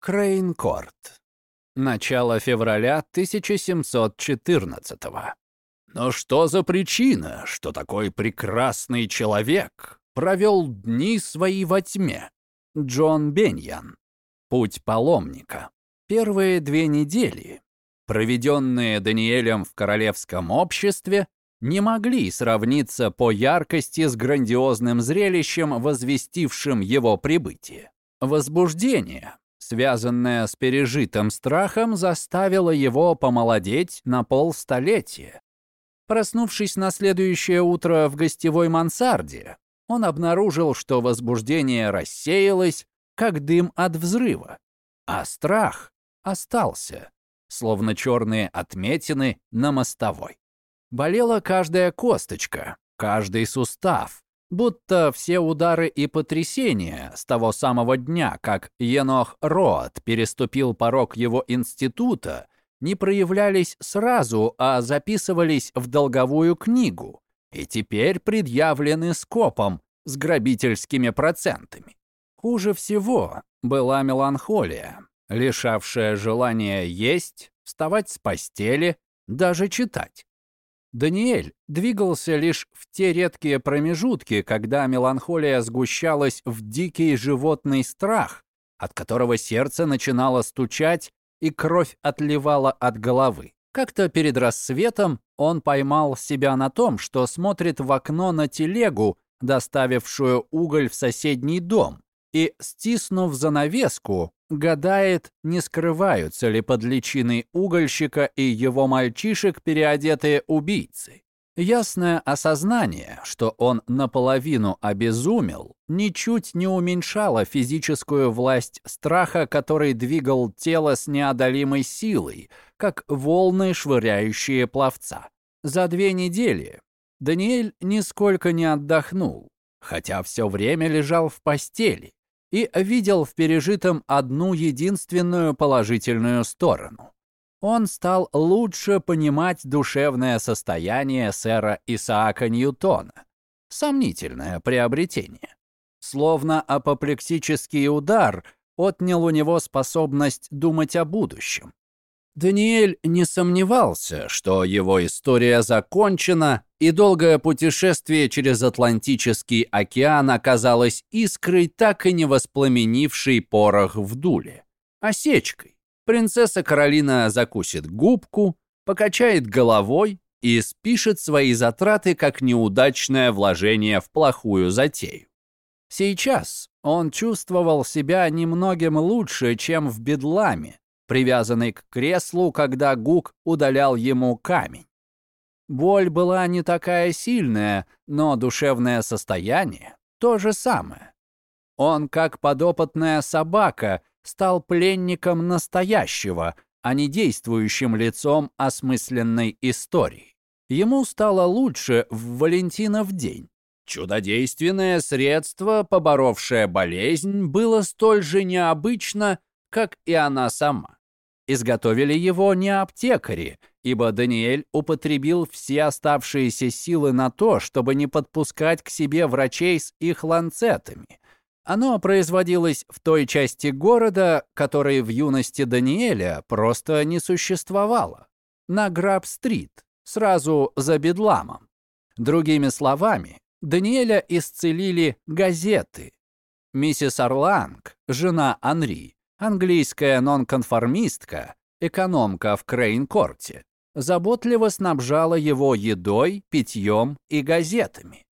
Крейнкорт. Начало февраля 1714 -го. Но что за причина, что такой прекрасный человек провел дни свои во тьме? Джон Беньян. Путь паломника. Первые две недели, проведенные Даниэлем в королевском обществе, не могли сравниться по яркости с грандиозным зрелищем, возвестившим его прибытие. Возбуждение, связанное с пережитым страхом, заставило его помолодеть на полстолетия. Проснувшись на следующее утро в гостевой мансарде, он обнаружил, что возбуждение рассеялось, как дым от взрыва, а страх остался, словно черные отметины на мостовой. Болела каждая косточка, каждый сустав, будто все удары и потрясения с того самого дня, как Енох Роад переступил порог его института, не проявлялись сразу, а записывались в долговую книгу и теперь предъявлены скопом с грабительскими процентами. Хуже всего была меланхолия, лишавшая желания есть, вставать с постели, даже читать. Даниэль двигался лишь в те редкие промежутки, когда меланхолия сгущалась в дикий животный страх, от которого сердце начинало стучать и кровь отливала от головы. Как-то перед рассветом он поймал себя на том, что смотрит в окно на телегу, доставившую уголь в соседний дом, и, стиснув занавеску, гадает, не скрываются ли под личиной угольщика и его мальчишек переодетые убийцы. Ясное осознание, что он наполовину обезумел, ничуть не уменьшало физическую власть страха, который двигал тело с неодолимой силой, как волны, швыряющие пловца. За две недели Даниэль нисколько не отдохнул, хотя все время лежал в постели и видел в пережитом одну единственную положительную сторону. Он стал лучше понимать душевное состояние сэра Исаака Ньютона. Сомнительное приобретение. Словно апоплексический удар отнял у него способность думать о будущем. Даниэль не сомневался, что его история закончена, и долгое путешествие через Атлантический океан оказалось искрой, так и не воспламенившей порох в дуле. Осечкой. Принцесса Каролина закусит губку, покачает головой и спишет свои затраты как неудачное вложение в плохую затею. Сейчас он чувствовал себя немногим лучше, чем в бедламе, привязанный к креслу, когда Гук удалял ему камень. Боль была не такая сильная, но душевное состояние то же самое. Он, как подопытная собака, стал пленником настоящего, а не действующим лицом осмысленной истории. Ему стало лучше в Валентинов день. Чудодейственное средство, поборовшее болезнь, было столь же необычно, как и она сама. Изготовили его не аптекари, ибо Даниэль употребил все оставшиеся силы на то, чтобы не подпускать к себе врачей с их ланцетами. Оно производилось в той части города, которой в юности Даниэля просто не существовало. На Граб-стрит, сразу за Бедламом. Другими словами, Даниэля исцелили газеты. Миссис Орланг, жена Анри, Английская нонконформистка, экономка в Крейн-корте, заботливо снабжала его едой, питьем и газетами.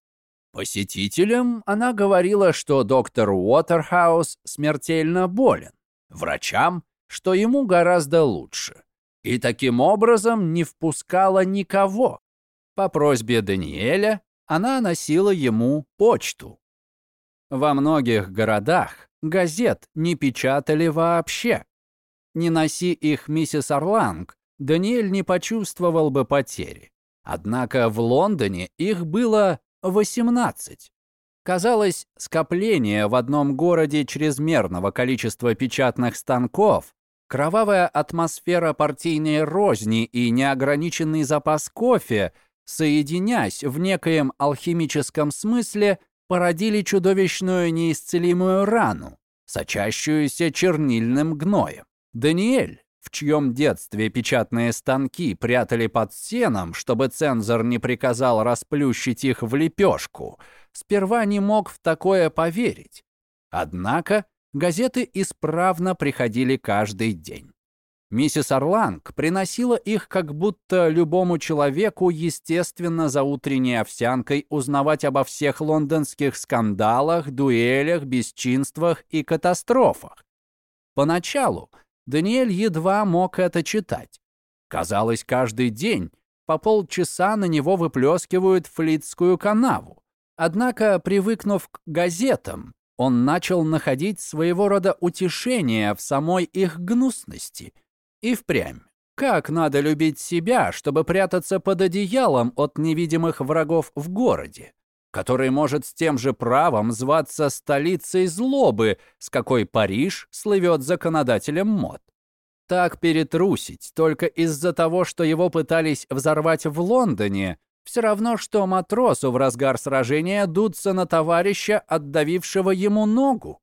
Посетителям она говорила, что доктор Уотерхаус смертельно болен, врачам, что ему гораздо лучше, и таким образом не впускала никого. По просьбе Даниэля она носила ему почту. Во многих городах газет не печатали вообще. Не носи их миссис Орланг, Даниэль не почувствовал бы потери. Однако в Лондоне их было 18. Казалось, скопление в одном городе чрезмерного количества печатных станков, кровавая атмосфера партийной розни и неограниченный запас кофе, соединясь в некоем алхимическом смысле, породили чудовищную неисцелимую рану, сочащуюся чернильным гноем. Даниэль, в чьем детстве печатные станки прятали под сеном, чтобы цензор не приказал расплющить их в лепешку, сперва не мог в такое поверить. Однако газеты исправно приходили каждый день. Миссис Орланг приносила их как будто любому человеку, естественно, за утренней овсянкой узнавать обо всех лондонских скандалах, дуэлях, бесчинствах и катастрофах. Поначалу Даниэль едва мог это читать. Казалось, каждый день по полчаса на него выплескивают флитскую канаву. Однако, привыкнув к газетам, он начал находить своего рода утешение в самой их гнусности – и впрямь. Как надо любить себя, чтобы прятаться под одеялом от невидимых врагов в городе, который может с тем же правом зваться столицей злобы, с какой Париж слывет законодателем мод. Так перетрусить только из-за того, что его пытались взорвать в Лондоне, все равно, что матросу в разгар сражения дуться на товарища, отдавившего ему ногу.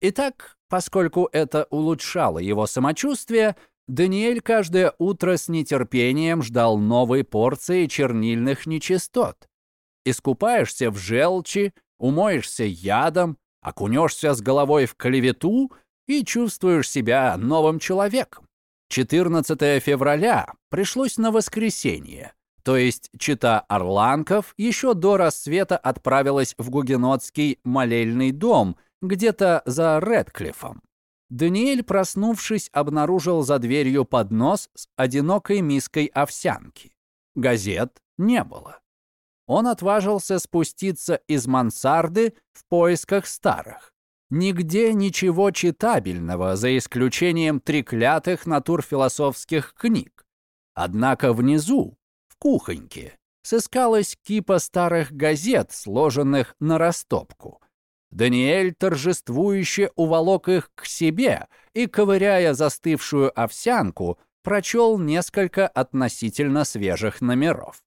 Итак, поскольку это улучшало его самочувствие, Даниэль каждое утро с нетерпением ждал новой порции чернильных нечистот. Искупаешься в желчи, умоешься ядом, окунешься с головой в клевету и чувствуешь себя новым человеком. 14 февраля пришлось на воскресенье, то есть чита Орланков еще до рассвета отправилась в гугенотский молельный дом где-то за Редклиффом. Даниэль, проснувшись, обнаружил за дверью поднос с одинокой миской овсянки. Газет не было. Он отважился спуститься из мансарды в поисках старых. Нигде ничего читабельного, за исключением треклятых натурфилософских книг. Однако внизу, в кухоньке, сыскалась кипа старых газет, сложенных на растопку. Даниэль торжествующе уволок их к себе и, ковыряя застывшую овсянку, прочел несколько относительно свежих номеров.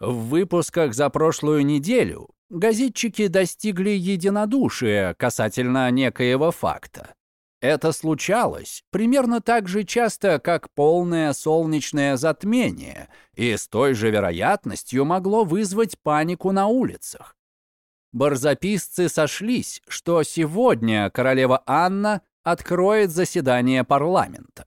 В выпусках за прошлую неделю газетчики достигли единодушия касательно некоего факта. Это случалось примерно так же часто, как полное солнечное затмение, и с той же вероятностью могло вызвать панику на улицах. Барзаписцы сошлись, что сегодня королева Анна откроет заседание парламента.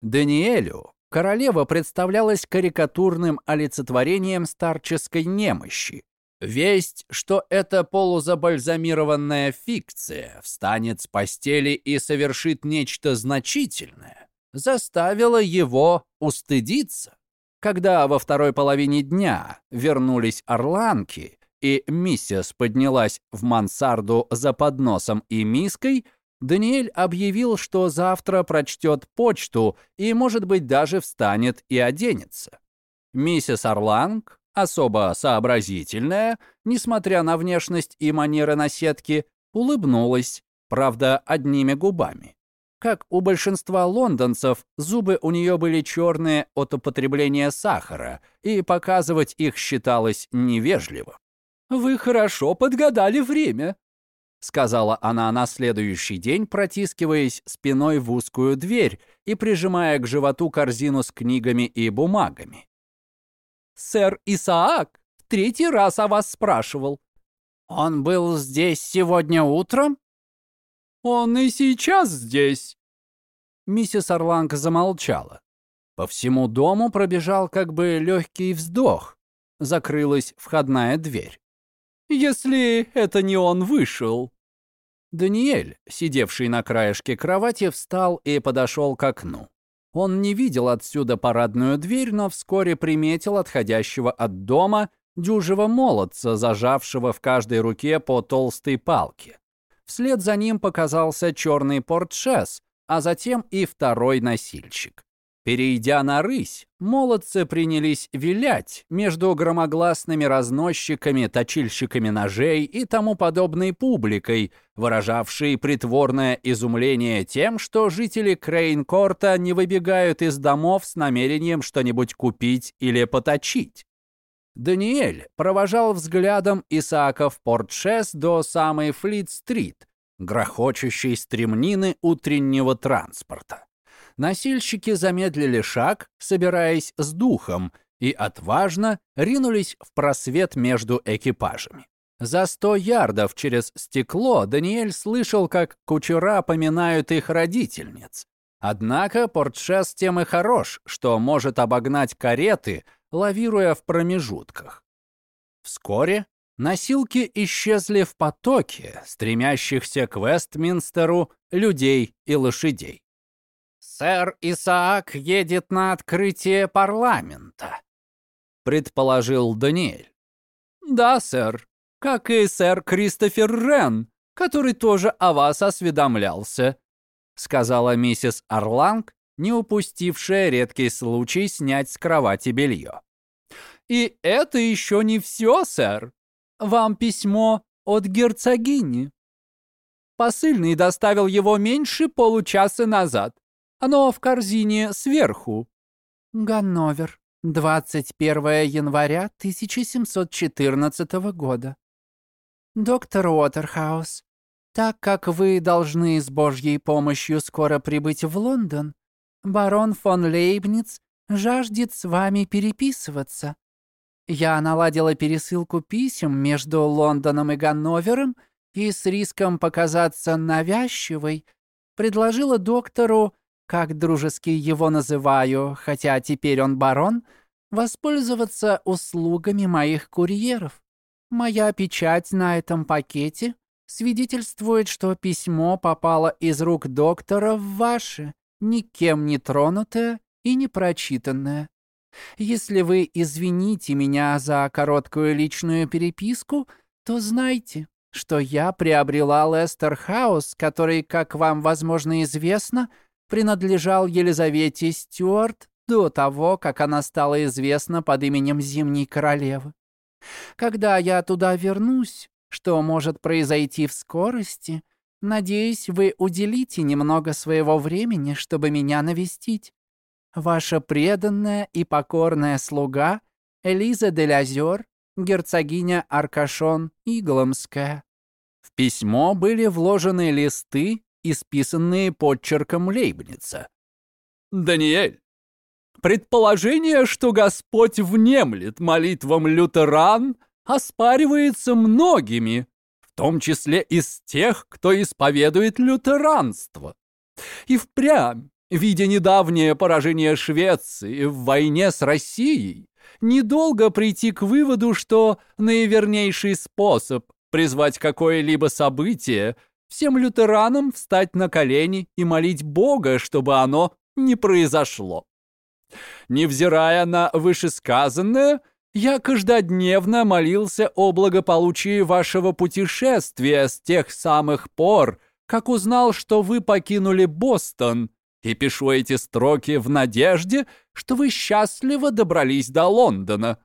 Даниэлю королева представлялась карикатурным олицетворением старческой немощи. Весть, что эта полузабальзамированная фикция встанет с постели и совершит нечто значительное, заставила его устыдиться. Когда во второй половине дня вернулись орланки, и миссис поднялась в мансарду за подносом и миской, Даниэль объявил, что завтра прочтет почту и, может быть, даже встанет и оденется. Миссис Орланг, особо сообразительная, несмотря на внешность и манеры наседки, улыбнулась, правда, одними губами. Как у большинства лондонцев, зубы у нее были черные от употребления сахара, и показывать их считалось невежливо. «Вы хорошо подгадали время», — сказала она на следующий день, протискиваясь спиной в узкую дверь и прижимая к животу корзину с книгами и бумагами. «Сэр Исаак в третий раз о вас спрашивал». «Он был здесь сегодня утром?» «Он и сейчас здесь». Миссис Орланг замолчала. По всему дому пробежал как бы легкий вздох. Закрылась входная дверь если это не он вышел». Даниэль, сидевший на краешке кровати, встал и подошел к окну. Он не видел отсюда парадную дверь, но вскоре приметил отходящего от дома дюжего молодца, зажавшего в каждой руке по толстой палке. Вслед за ним показался черный портшес, а затем и второй носильщик. Перейдя на рысь, молодцы принялись вилять между громогласными разносчиками, точильщиками ножей и тому подобной публикой, выражавшей притворное изумление тем, что жители Крейнкорта не выбегают из домов с намерением что-нибудь купить или поточить. Даниэль провожал взглядом Исааков Портшес до самой Флит-стрит, грохочущей стремнины утреннего транспорта. Носильщики замедлили шаг, собираясь с духом, и отважно ринулись в просвет между экипажами. За сто ярдов через стекло Даниэль слышал, как кучера поминают их родительниц. Однако Портшес тем и хорош, что может обогнать кареты, лавируя в промежутках. Вскоре носилки исчезли в потоке, стремящихся к Вестминстеру людей и лошадей. «Сэр Исаак едет на открытие парламента», — предположил Даниэль. «Да, сэр», как и сэр Кристофер Рен, который тоже о вас осведомлялся», сказала миссис Орланг, не упустившая редкий случай снять с кровати белье. «И это еще не все, сэр. Вам письмо от герцогини. Посыльный доставил его меньше получаса назад. Оно в корзине сверху». «Ганновер, 21 января 1714 года. «Доктор Уотерхаус, так как вы должны с Божьей помощью скоро прибыть в Лондон, барон фон Лейбниц жаждет с вами переписываться. Я наладила пересылку писем между Лондоном и Ганновером и с риском показаться навязчивой предложила доктору, как дружески его называю, хотя теперь он барон, воспользоваться услугами моих курьеров. Моя печать на этом пакете свидетельствует, что письмо попало из рук доктора в ваши, никем не тронутое и не прочитанное. Если вы извините меня за короткую личную переписку, то знайте, что я приобрела Лестер Хаус, который, как вам, возможно, известно, принадлежал Елизавете Стюарт до того, как она стала известна под именем Зимней Королевы. Когда я туда вернусь, что может произойти в скорости, надеюсь, вы уделите немного своего времени, чтобы меня навестить. Ваша преданная и покорная слуга Элиза де Лазер, герцогиня Аркашон Игломская. В письмо были вложены листы, исписанные подчерком Лейбница. «Даниэль, Предположение, что Господь внемлет молитвам лютеран, оспаривается многими, в том числе из тех, кто исповедует лютеранство. И впрямь, видя недавнее поражение Швеции в войне с Россией, недолго прийти к выводу, что наивернейший способ призвать какое-либо событие всем лютеранам встать на колени и молить Бога, чтобы оно не произошло. Невзирая на вышесказанное, я каждодневно молился о благополучии вашего путешествия с тех самых пор, как узнал, что вы покинули Бостон, и пишу эти строки в надежде, что вы счастливо добрались до Лондона.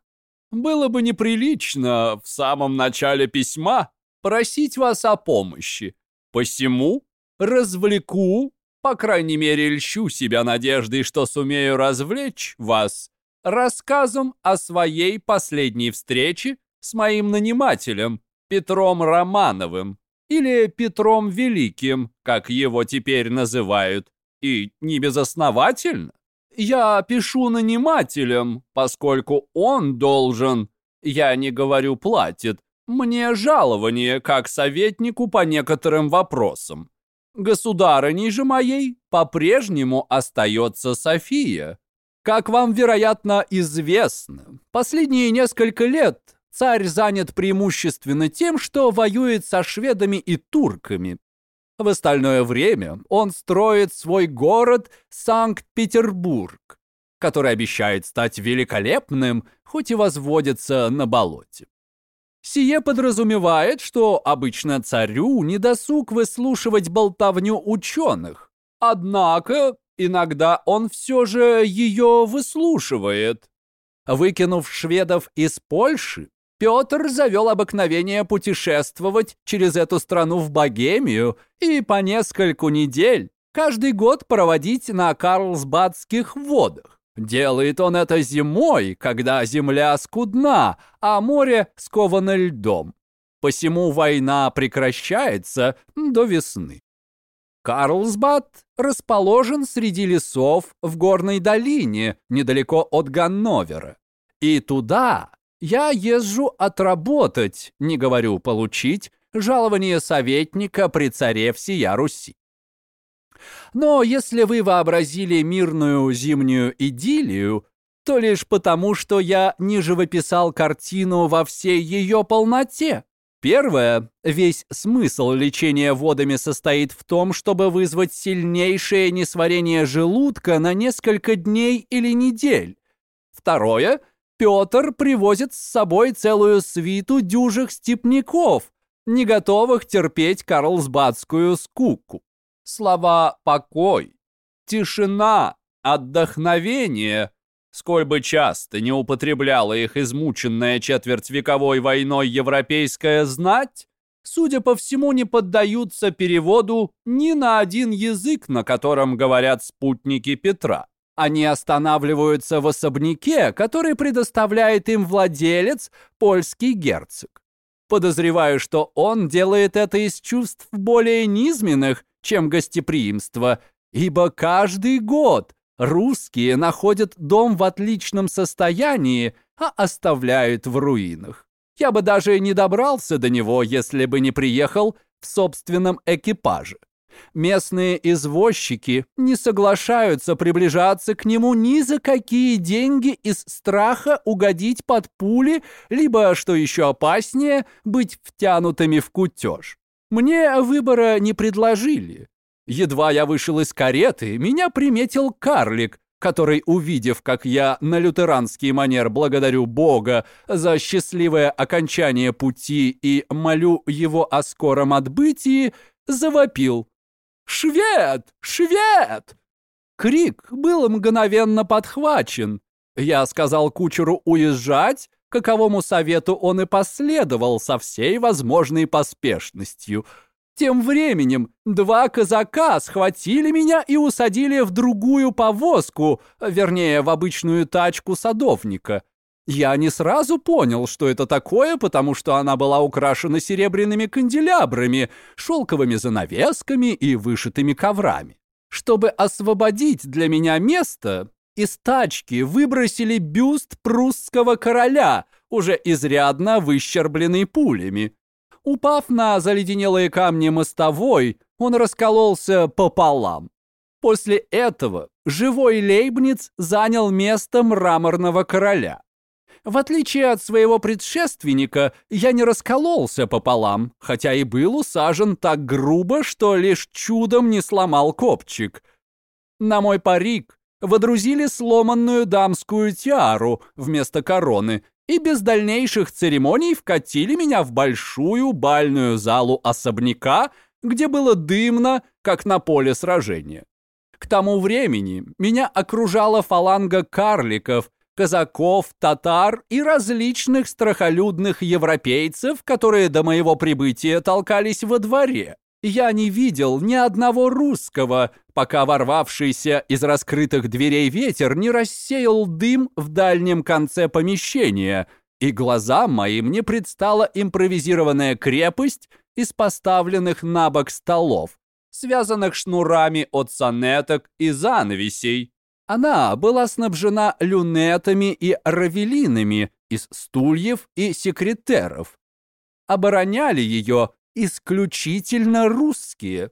Было бы неприлично в самом начале письма просить вас о помощи. Посему развлеку по крайней мере, льщу себя надеждой, что сумею развлечь вас рассказом о своей последней встрече с моим нанимателем Петром Романовым или Петром Великим, как его теперь называют, и не безосновательно. Я пишу нанимателям, поскольку он должен, я не говорю платит, мне жалование как советнику по некоторым вопросам. Государыней же моей по-прежнему остается София. Как вам, вероятно, известно, последние несколько лет царь занят преимущественно тем, что воюет со шведами и турками. В остальное время он строит свой город Санкт-Петербург, который обещает стать великолепным, хоть и возводится на болоте. Сие подразумевает, что обычно царю не досуг выслушивать болтовню ученых. Однако иногда он все же ее выслушивает. Выкинув шведов из Польши, Петр завел обыкновение путешествовать через эту страну в Богемию и по нескольку недель каждый год проводить на Карлсбадских водах. Делает он это зимой, когда земля скудна, а море сковано льдом. посему война прекращается до весны. Карлсбад расположен среди лесов в горной долине, недалеко от Ганновера. И туда я езжу отработать, не говорю получить, жалование советника при царе всея Руси. Но если вы вообразили мирную зимнюю идиллию, то лишь потому, что я не живописал картину во всей ее полноте. Первое. Весь смысл лечения водами состоит в том, чтобы вызвать сильнейшее несварение желудка на несколько дней или недель. Второе. Петр привозит с собой целую свиту дюжих степняков, не готовых терпеть карлсбадскую скуку. Слова «покой», «тишина», «отдохновение» Сколь бы часто не употребляла их измученная четвертьвековой войной европейская знать, судя по всему, не поддаются переводу ни на один язык, на котором говорят спутники Петра. Они останавливаются в особняке, который предоставляет им владелец, польский герцог. Подозреваю, что он делает это из чувств более низменных, чем гостеприимство, ибо каждый год Русские находят дом в отличном состоянии, а оставляют в руинах. Я бы даже не добрался до него, если бы не приехал в собственном экипаже. Местные извозчики не соглашаются приближаться к нему ни за какие деньги из страха угодить под пули, либо, что еще опаснее, быть втянутыми в кутеж. Мне выбора не предложили. Едва я вышел из кареты, меня приметил карлик, который, увидев, как я на лютеранский манер благодарю Бога за счастливое окончание пути и молю его о скором отбытии, завопил. «Швед! Швед!» Крик был мгновенно подхвачен. Я сказал кучеру уезжать, каковому совету он и последовал со всей возможной поспешностью — тем временем два казака схватили меня и усадили в другую повозку, вернее, в обычную тачку садовника. Я не сразу понял, что это такое, потому что она была украшена серебряными канделябрами, шелковыми занавесками и вышитыми коврами. Чтобы освободить для меня место, из тачки выбросили бюст прусского короля, уже изрядно выщербленный пулями. Упав на заледенелые камни мостовой, он раскололся пополам. После этого живой Лейбниц занял место мраморного короля. В отличие от своего предшественника, я не раскололся пополам, хотя и был усажен так грубо, что лишь чудом не сломал копчик. На мой парик водрузили сломанную дамскую тиару вместо короны и без дальнейших церемоний вкатили меня в большую бальную залу особняка, где было дымно, как на поле сражения. К тому времени меня окружала фаланга карликов, казаков, татар и различных страхолюдных европейцев, которые до моего прибытия толкались во дворе. Я не видел ни одного русского, пока ворвавшийся из раскрытых дверей ветер не рассеял дым в дальнем конце помещения, и глазам моим не предстала импровизированная крепость из поставленных на бок столов, связанных шнурами от санеток и занавесей. Она была снабжена люнетами и равелинами из стульев и секретеров. Обороняли ее исключительно русские.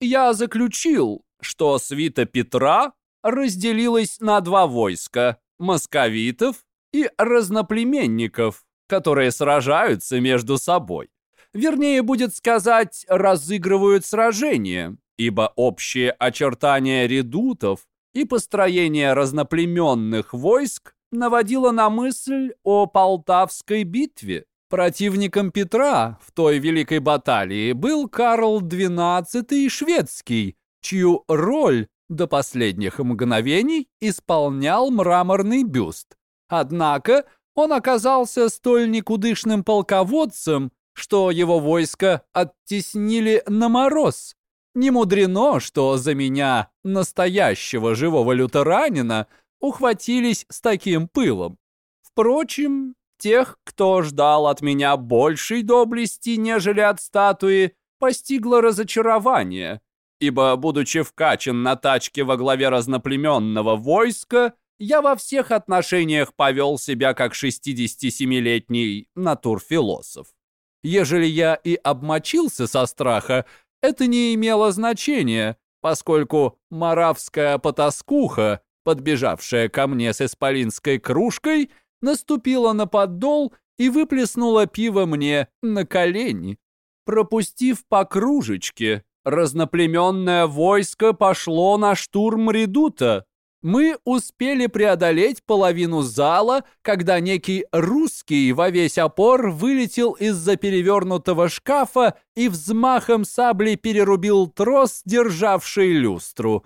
Я заключил, что свита Петра разделилась на два войска – московитов и разноплеменников, которые сражаются между собой. Вернее, будет сказать, разыгрывают сражение, ибо общие очертания редутов и построение разноплеменных войск наводило на мысль о Полтавской битве. Противником Петра в той великой баталии был Карл XII шведский, чью роль до последних мгновений исполнял мраморный бюст. Однако он оказался столь никудышным полководцем, что его войско оттеснили на мороз. Не мудрено, что за меня, настоящего живого лютеранина, ухватились с таким пылом. Впрочем, Тех, кто ждал от меня большей доблести, нежели от статуи, постигло разочарование, ибо, будучи вкачан на тачке во главе разноплеменного войска, я во всех отношениях повел себя как 67-летний натурфилософ. Ежели я и обмочился со страха, это не имело значения, поскольку маравская потаскуха, подбежавшая ко мне с исполинской кружкой, наступила на поддол и выплеснула пиво мне на колени. Пропустив по кружечке, разноплеменное войско пошло на штурм редута. Мы успели преодолеть половину зала, когда некий русский во весь опор вылетел из-за перевернутого шкафа и взмахом сабли перерубил трос, державший люстру.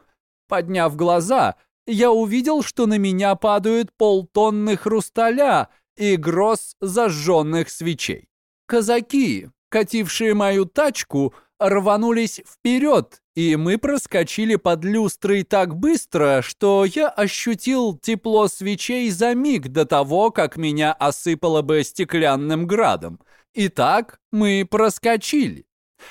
Подняв глаза, я увидел, что на меня падают полтонны хрусталя и гроз зажженных свечей. Казаки, катившие мою тачку, рванулись вперед, и мы проскочили под люстрой так быстро, что я ощутил тепло свечей за миг до того, как меня осыпало бы стеклянным градом. И так мы проскочили.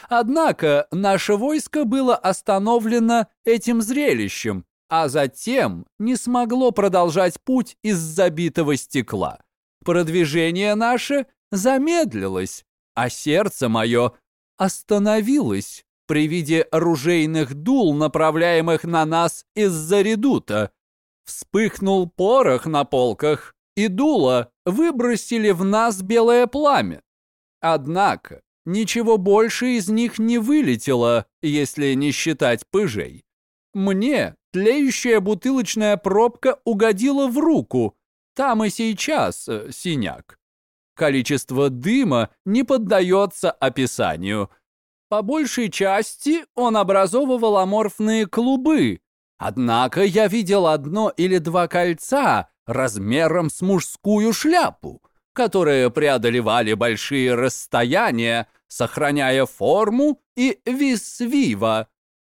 Однако наше войско было остановлено этим зрелищем, а затем не смогло продолжать путь из забитого стекла. Продвижение наше замедлилось, а сердце мое остановилось при виде оружейных дул, направляемых на нас из-за редута. Вспыхнул порох на полках, и дула выбросили в нас белое пламя. Однако ничего больше из них не вылетело, если не считать пыжей. Мне тлеющая бутылочная пробка угодила в руку. Там и сейчас э, синяк. Количество дыма не поддается описанию. По большей части он образовывал аморфные клубы. Однако я видел одно или два кольца размером с мужскую шляпу, которые преодолевали большие расстояния, сохраняя форму и вис-вива,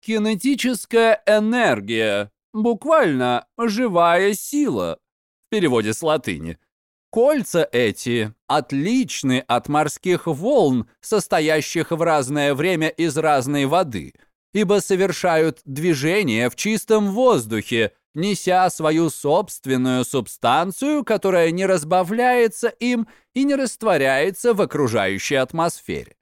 Кинетическая энергия, буквально живая сила, в переводе с латыни. Кольца эти отличны от морских волн, состоящих в разное время из разной воды, ибо совершают движение в чистом воздухе, неся свою собственную субстанцию, которая не разбавляется им и не растворяется в окружающей атмосфере.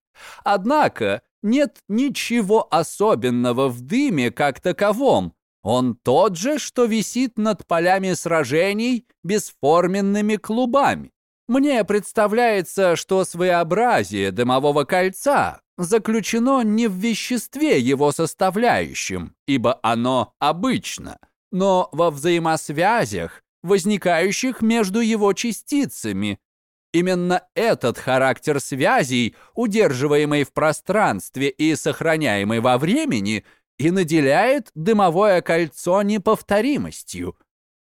Однако нет ничего особенного в дыме как таковом. Он тот же, что висит над полями сражений бесформенными клубами. Мне представляется, что своеобразие дымового кольца заключено не в веществе его составляющем, ибо оно обычно, но во взаимосвязях, возникающих между его частицами, Именно этот характер связей, удерживаемый в пространстве и сохраняемый во времени, и наделяет дымовое кольцо неповторимостью.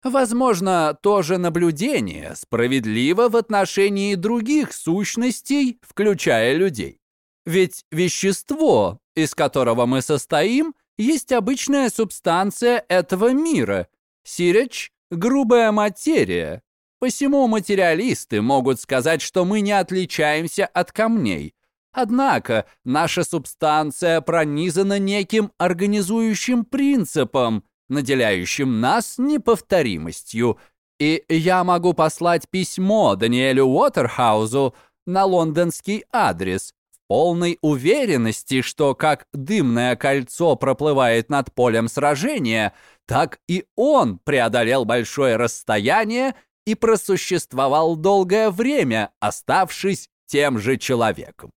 Возможно, то же наблюдение справедливо в отношении других сущностей, включая людей. Ведь вещество, из которого мы состоим, есть обычная субстанция этого мира. Сиреч – грубая материя, Посему материалисты могут сказать, что мы не отличаемся от камней. Однако наша субстанция пронизана неким организующим принципом, наделяющим нас неповторимостью. И я могу послать письмо Даниэлю Уотерхаузу на лондонский адрес в полной уверенности, что как дымное кольцо проплывает над полем сражения, так и он преодолел большое расстояние и просуществовал долгое время, оставшись тем же человеком.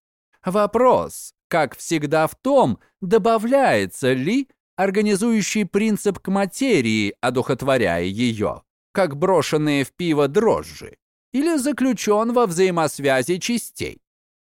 Вопрос, как всегда в том, добавляется ли организующий принцип к материи, одухотворяя ее, как брошенные в пиво дрожжи, или заключен во взаимосвязи частей.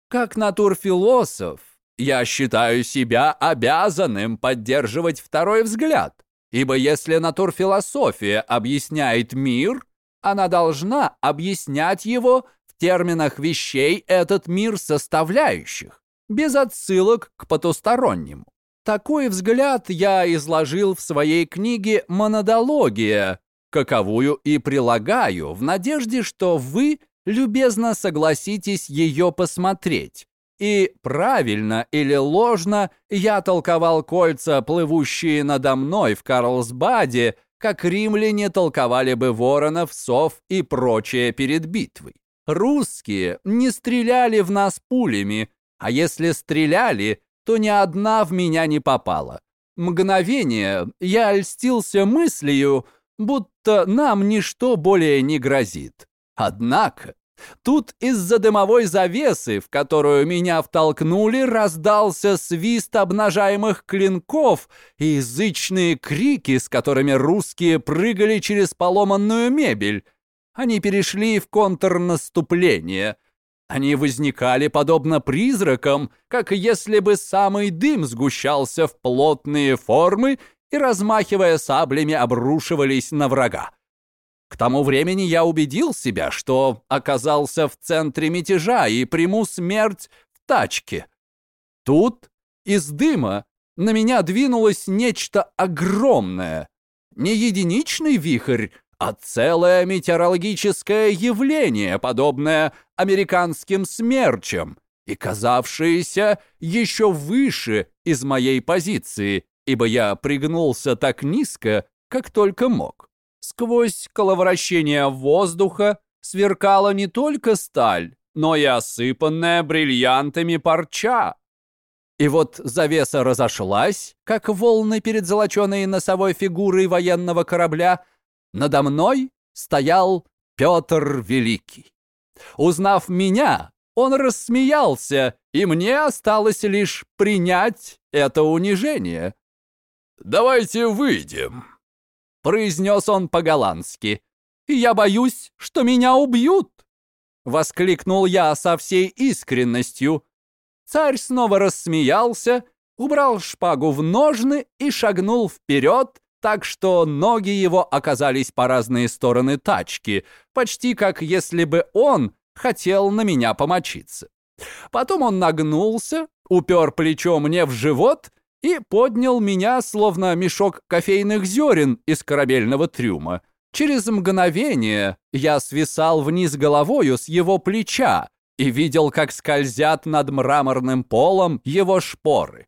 Как натурфилософ, я считаю себя обязанным поддерживать второй взгляд, ибо если натурфилософия объясняет мир, она должна объяснять его в терминах вещей этот мир составляющих, без отсылок к потустороннему. Такой взгляд я изложил в своей книге «Монодология», каковую и прилагаю в надежде, что вы любезно согласитесь ее посмотреть. И правильно или ложно я толковал кольца, плывущие надо мной в Карлсбаде, как римляне толковали бы воронов, сов и прочее перед битвой. Русские не стреляли в нас пулями, а если стреляли, то ни одна в меня не попала. Мгновение я льстился мыслью, будто нам ничто более не грозит. Однако Тут из-за дымовой завесы, в которую меня втолкнули, раздался свист обнажаемых клинков и язычные крики, с которыми русские прыгали через поломанную мебель. Они перешли в контрнаступление. Они возникали подобно призракам, как если бы самый дым сгущался в плотные формы и, размахивая саблями, обрушивались на врага. К тому времени я убедил себя, что оказался в центре мятежа и приму смерть в тачке. Тут из дыма на меня двинулось нечто огромное. Не единичный вихрь, а целое метеорологическое явление, подобное американским смерчам и казавшееся еще выше из моей позиции, ибо я пригнулся так низко, как только мог. Сквозь коловращение воздуха сверкала не только сталь, но и осыпанная бриллиантами парча. И вот завеса разошлась, как волны перед золоченой носовой фигурой военного корабля. Надо мной стоял Петр Великий. Узнав меня, он рассмеялся, и мне осталось лишь принять это унижение. «Давайте выйдем», произнес он по-голландски. «Я боюсь, что меня убьют!» Воскликнул я со всей искренностью. Царь снова рассмеялся, убрал шпагу в ножны и шагнул вперед, так что ноги его оказались по разные стороны тачки, почти как если бы он хотел на меня помочиться. Потом он нагнулся, упер плечо мне в живот и поднял меня, словно мешок кофейных зерен из корабельного трюма. Через мгновение я свисал вниз головою с его плеча и видел, как скользят над мраморным полом его шпоры.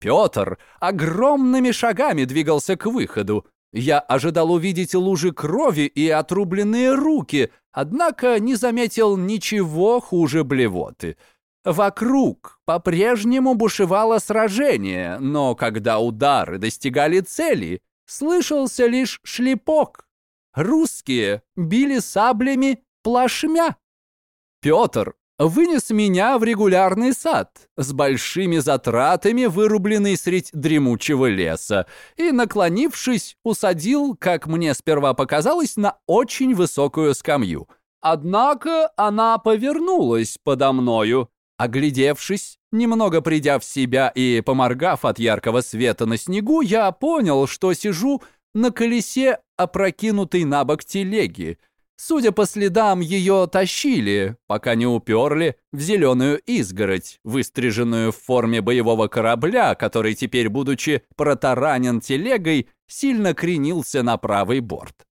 Петр огромными шагами двигался к выходу. Я ожидал увидеть лужи крови и отрубленные руки, однако не заметил ничего хуже блевоты — Вокруг по-прежнему бушевало сражение, но когда удары достигали цели, слышался лишь шлепок. Русские били саблями плашмя. Петр вынес меня в регулярный сад с большими затратами, вырубленный средь дремучего леса, и, наклонившись, усадил, как мне сперва показалось, на очень высокую скамью. Однако она повернулась подо мною, Оглядевшись, немного придя в себя и поморгав от яркого света на снегу, я понял, что сижу на колесе, опрокинутой на бок телеги. Судя по следам, ее тащили, пока не уперли в зеленую изгородь, выстриженную в форме боевого корабля, который теперь, будучи протаранен телегой, сильно кренился на правый борт.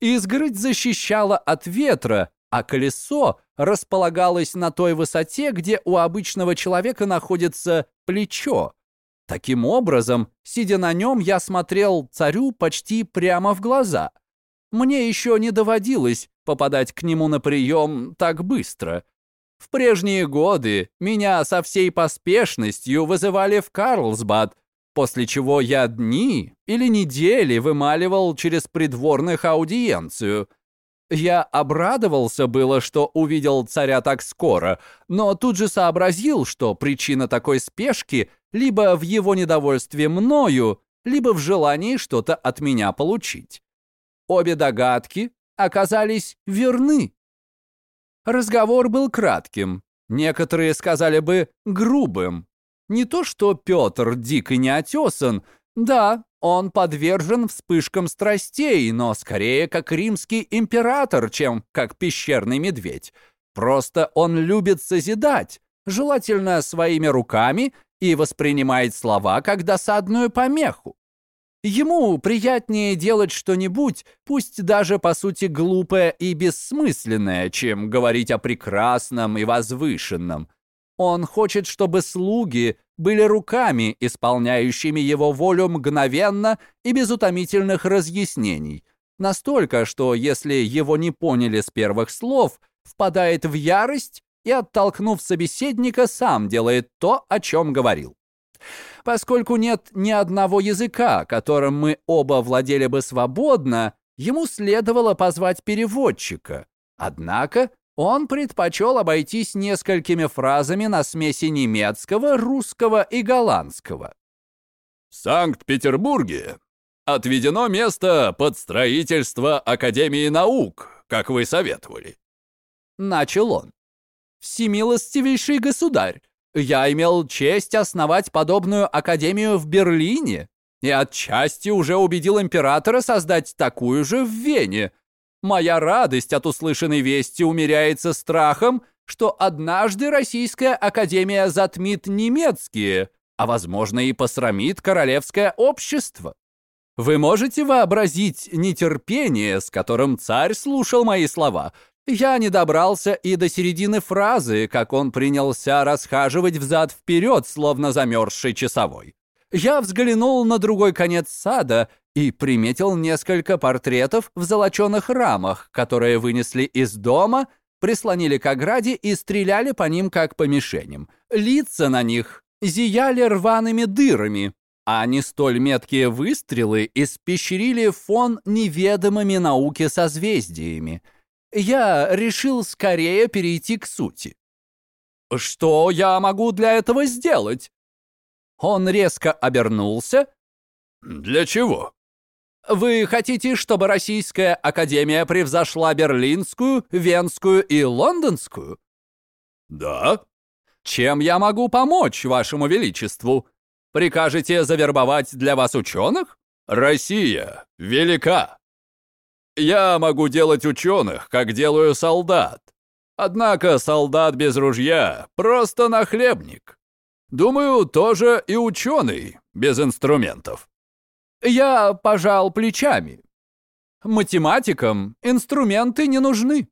Изгородь защищала от ветра, а колесо располагалось на той высоте, где у обычного человека находится плечо. Таким образом, сидя на нем, я смотрел царю почти прямо в глаза. Мне еще не доводилось попадать к нему на прием так быстро. В прежние годы меня со всей поспешностью вызывали в Карлсбад, после чего я дни или недели вымаливал через придворных аудиенцию — я обрадовался было, что увидел царя так скоро, но тут же сообразил, что причина такой спешки либо в его недовольстве мною, либо в желании что-то от меня получить. Обе догадки оказались верны. Разговор был кратким, некоторые сказали бы грубым. Не то что Петр дик и неотесан, да, он подвержен вспышкам страстей, но скорее как римский император, чем как пещерный медведь. Просто он любит созидать, желательно своими руками, и воспринимает слова как досадную помеху. Ему приятнее делать что-нибудь, пусть даже по сути глупое и бессмысленное, чем говорить о прекрасном и возвышенном. Он хочет, чтобы слуги были руками, исполняющими его волю мгновенно и без утомительных разъяснений. Настолько, что если его не поняли с первых слов, впадает в ярость и, оттолкнув собеседника, сам делает то, о чем говорил. Поскольку нет ни одного языка, которым мы оба владели бы свободно, ему следовало позвать переводчика. Однако он предпочел обойтись несколькими фразами на смеси немецкого, русского и голландского. В Санкт-Петербурге отведено место под строительство Академии наук, как вы советовали. Начал он. Всемилостивейший государь, я имел честь основать подобную академию в Берлине и отчасти уже убедил императора создать такую же в Вене. Моя радость от услышанной вести умеряется страхом, что однажды Российская академия затмит немецкие, а, возможно, и посрамит королевское общество. Вы можете вообразить нетерпение, с которым царь слушал мои слова – я не добрался и до середины фразы, как он принялся расхаживать взад-вперед, словно замерзший часовой. Я взглянул на другой конец сада и приметил несколько портретов в золоченых рамах, которые вынесли из дома, прислонили к ограде и стреляли по ним, как по мишеням. Лица на них зияли рваными дырами, а не столь меткие выстрелы испещрили фон неведомыми науке созвездиями — я решил скорее перейти к сути. «Что я могу для этого сделать?» Он резко обернулся. «Для чего?» «Вы хотите, чтобы Российская Академия превзошла Берлинскую, Венскую и Лондонскую?» «Да». «Чем я могу помочь Вашему Величеству? Прикажете завербовать для вас ученых?» «Россия велика», я могу делать ученых, как делаю солдат. Однако солдат без ружья — просто нахлебник. Думаю, тоже и ученый без инструментов. Я пожал плечами. Математикам инструменты не нужны.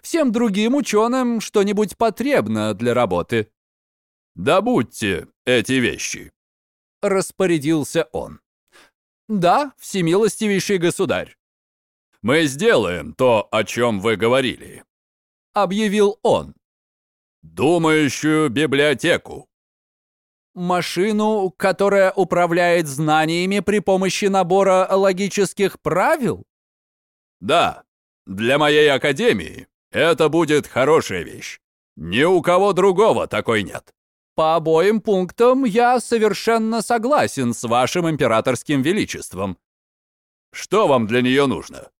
Всем другим ученым что-нибудь потребно для работы. Добудьте эти вещи. Распорядился он. Да, всемилостивейший государь. Мы сделаем то, о чем вы говорили», — объявил он. «Думающую библиотеку». «Машину, которая управляет знаниями при помощи набора логических правил?» «Да, для моей академии это будет хорошая вещь. Ни у кого другого такой нет». «По обоим пунктам я совершенно согласен с вашим императорским величеством». «Что вам для нее нужно?»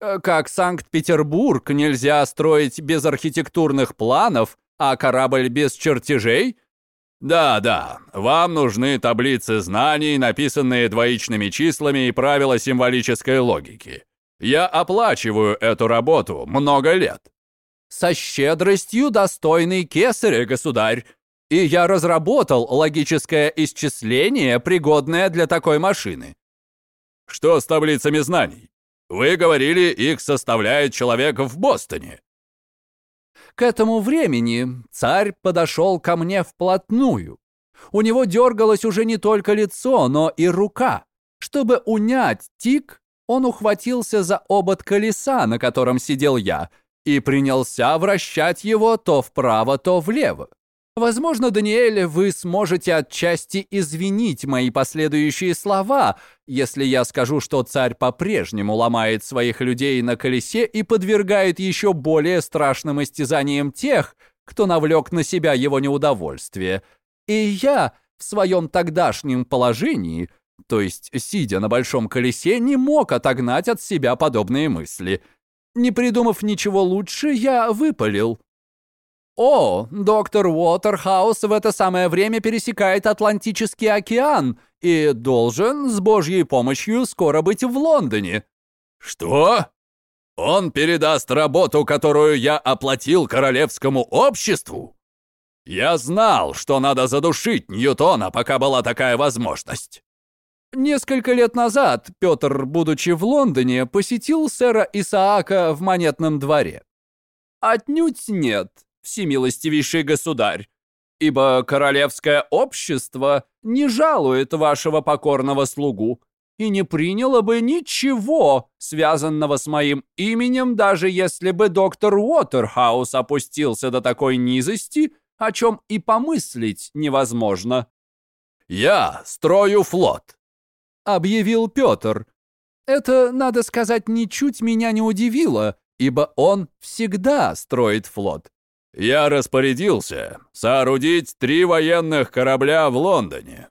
Э, как Санкт-Петербург нельзя строить без архитектурных планов, а корабль без чертежей? Да-да, вам нужны таблицы знаний, написанные двоичными числами и правила символической логики. Я оплачиваю эту работу много лет. Со щедростью достойный кесаря, государь. И я разработал логическое исчисление, пригодное для такой машины. Что с таблицами знаний? Вы говорили, их составляет человек в Бостоне. К этому времени царь подошел ко мне вплотную. У него дергалось уже не только лицо, но и рука. Чтобы унять тик, он ухватился за обод колеса, на котором сидел я, и принялся вращать его то вправо, то влево. Возможно, Даниэль, вы сможете отчасти извинить мои последующие слова, если я скажу, что царь по-прежнему ломает своих людей на колесе и подвергает еще более страшным истязаниям тех, кто навлек на себя его неудовольствие. И я в своем тогдашнем положении, то есть сидя на большом колесе, не мог отогнать от себя подобные мысли. Не придумав ничего лучше, я выпалил. О, доктор Уотерхаус в это самое время пересекает Атлантический океан и должен с Божьей помощью скоро быть в Лондоне. Что? Он передаст работу, которую я оплатил королевскому обществу? Я знал, что надо задушить Ньютона, пока была такая возможность. Несколько лет назад Петр, будучи в Лондоне, посетил сэра Исаака в монетном дворе. Отнюдь нет, всемилостивейший государь, ибо королевское общество не жалует вашего покорного слугу и не приняло бы ничего, связанного с моим именем, даже если бы доктор Уотерхаус опустился до такой низости, о чем и помыслить невозможно. «Я строю флот», — объявил Петр. Это, надо сказать, ничуть меня не удивило, ибо он всегда строит флот. Я распорядился соорудить три военных корабля в Лондоне.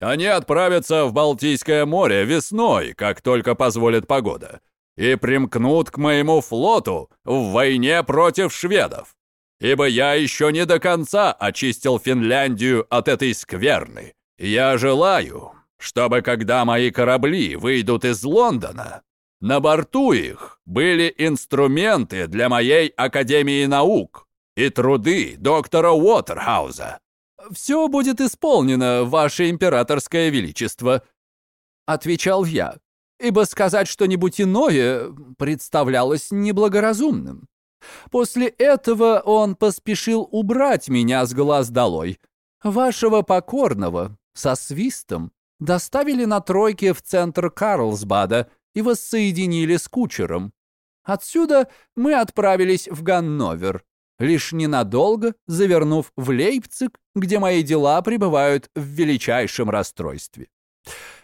Они отправятся в Балтийское море весной, как только позволит погода, и примкнут к моему флоту в войне против шведов. Ибо я еще не до конца очистил Финляндию от этой скверны. Я желаю, чтобы когда мои корабли выйдут из Лондона, на борту их были инструменты для моей Академии наук и труды доктора Уотерхауза. «Все будет исполнено, Ваше Императорское Величество», — отвечал я, ибо сказать что-нибудь иное представлялось неблагоразумным. После этого он поспешил убрать меня с глаз долой. Вашего покорного со свистом доставили на тройке в центр Карлсбада и воссоединили с кучером. Отсюда мы отправились в Ганновер, лишь ненадолго завернув в Лейпциг, где мои дела пребывают в величайшем расстройстве.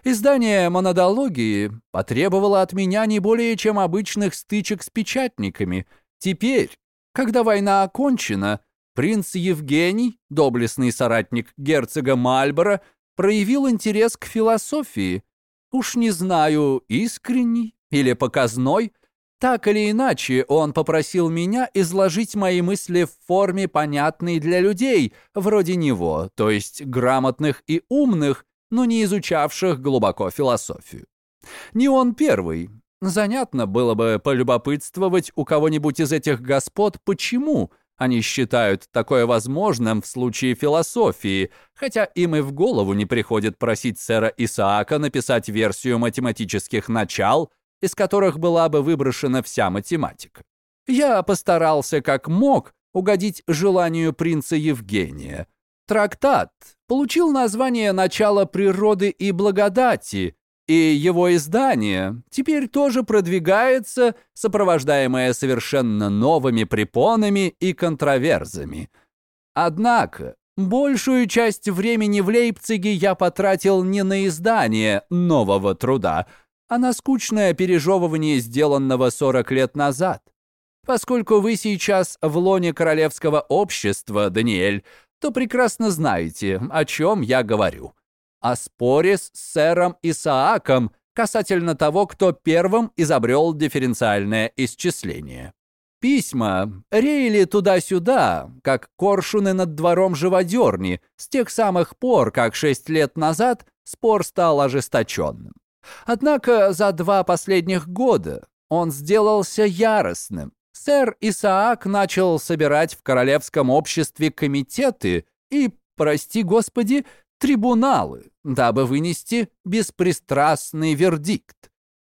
Издание монодологии потребовало от меня не более чем обычных стычек с печатниками. Теперь, когда война окончена, принц Евгений, доблестный соратник герцога Мальборо, проявил интерес к философии. Уж не знаю, искренний или показной, так или иначе, он попросил меня изложить мои мысли в форме, понятной для людей, вроде него, то есть грамотных и умных, но не изучавших глубоко философию. Не он первый. Занятно было бы полюбопытствовать у кого-нибудь из этих господ, почему – они считают такое возможным в случае философии, хотя им и в голову не приходит просить сэра Исаака написать версию математических начал, из которых была бы выброшена вся математика. Я постарался как мог угодить желанию принца Евгения. Трактат получил название «Начало природы и благодати», и его издание теперь тоже продвигается, сопровождаемое совершенно новыми препонами и контроверзами. Однако, большую часть времени в Лейпциге я потратил не на издание нового труда, а на скучное пережевывание сделанного 40 лет назад. Поскольку вы сейчас в лоне королевского общества, Даниэль, то прекрасно знаете, о чем я говорю о споре с сэром Исааком касательно того, кто первым изобрел дифференциальное исчисление. Письма реяли туда-сюда, как коршуны над двором живодерни, с тех самых пор, как шесть лет назад спор стал ожесточенным. Однако за два последних года он сделался яростным. Сэр Исаак начал собирать в королевском обществе комитеты и, прости господи, трибуналы, дабы вынести беспристрастный вердикт.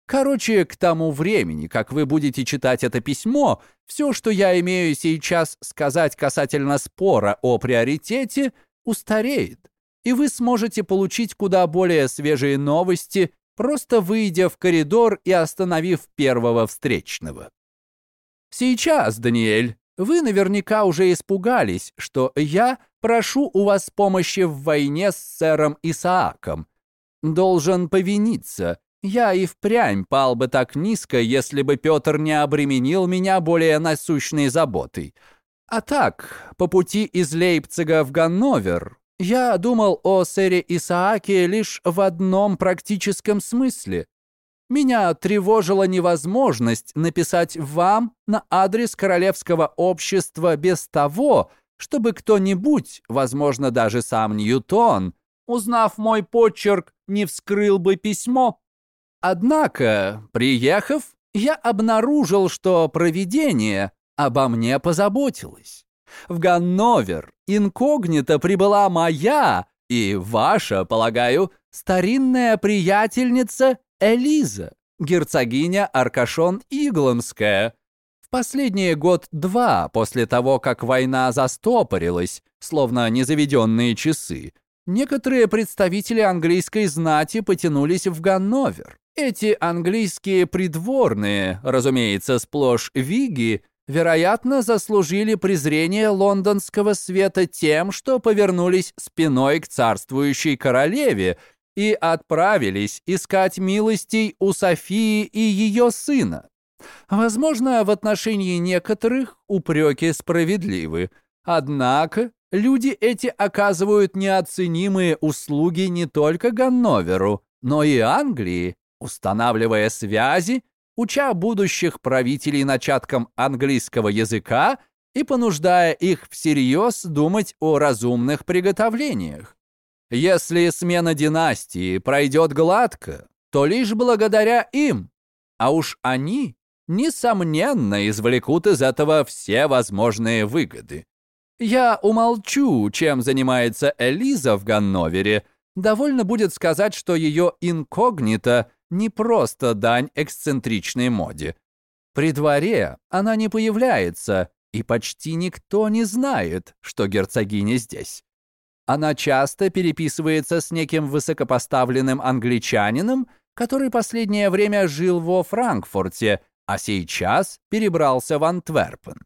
Короче, к тому времени, как вы будете читать это письмо, все, что я имею сейчас сказать касательно спора о приоритете, устареет, и вы сможете получить куда более свежие новости, просто выйдя в коридор и остановив первого встречного. Сейчас, Даниэль, вы наверняка уже испугались, что я прошу у вас помощи в войне с сэром Исааком. Должен повиниться. Я и впрямь пал бы так низко, если бы Петр не обременил меня более насущной заботой. А так, по пути из Лейпцига в Ганновер, я думал о сэре Исааке лишь в одном практическом смысле. Меня тревожила невозможность написать вам на адрес Королевского общества без того, чтобы кто-нибудь, возможно, даже сам Ньютон, узнав мой почерк, не вскрыл бы письмо. Однако, приехав, я обнаружил, что провидение обо мне позаботилось. В Ганновер инкогнито прибыла моя И ваша, полагаю, старинная приятельница Элиза, герцогиня Аркашон Игломская. В последние год-два после того, как война застопорилась, словно незаведенные часы, некоторые представители английской знати потянулись в Ганновер. Эти английские придворные, разумеется, сплошь виги, вероятно, заслужили презрение лондонского света тем, что повернулись спиной к царствующей королеве и отправились искать милостей у Софии и ее сына. Возможно, в отношении некоторых упреки справедливы, однако люди эти оказывают неоценимые услуги не только Ганноверу, но и Англии, устанавливая связи уча будущих правителей начаткам английского языка и понуждая их всерьез думать о разумных приготовлениях. Если смена династии пройдет гладко, то лишь благодаря им, а уж они, несомненно, извлекут из этого все возможные выгоды. Я умолчу, чем занимается Элиза в Ганновере. Довольно будет сказать, что ее инкогнито не просто дань эксцентричной моде. При дворе она не появляется, и почти никто не знает, что герцогиня здесь. Она часто переписывается с неким высокопоставленным англичанином, который последнее время жил во Франкфурте, а сейчас перебрался в Антверпен.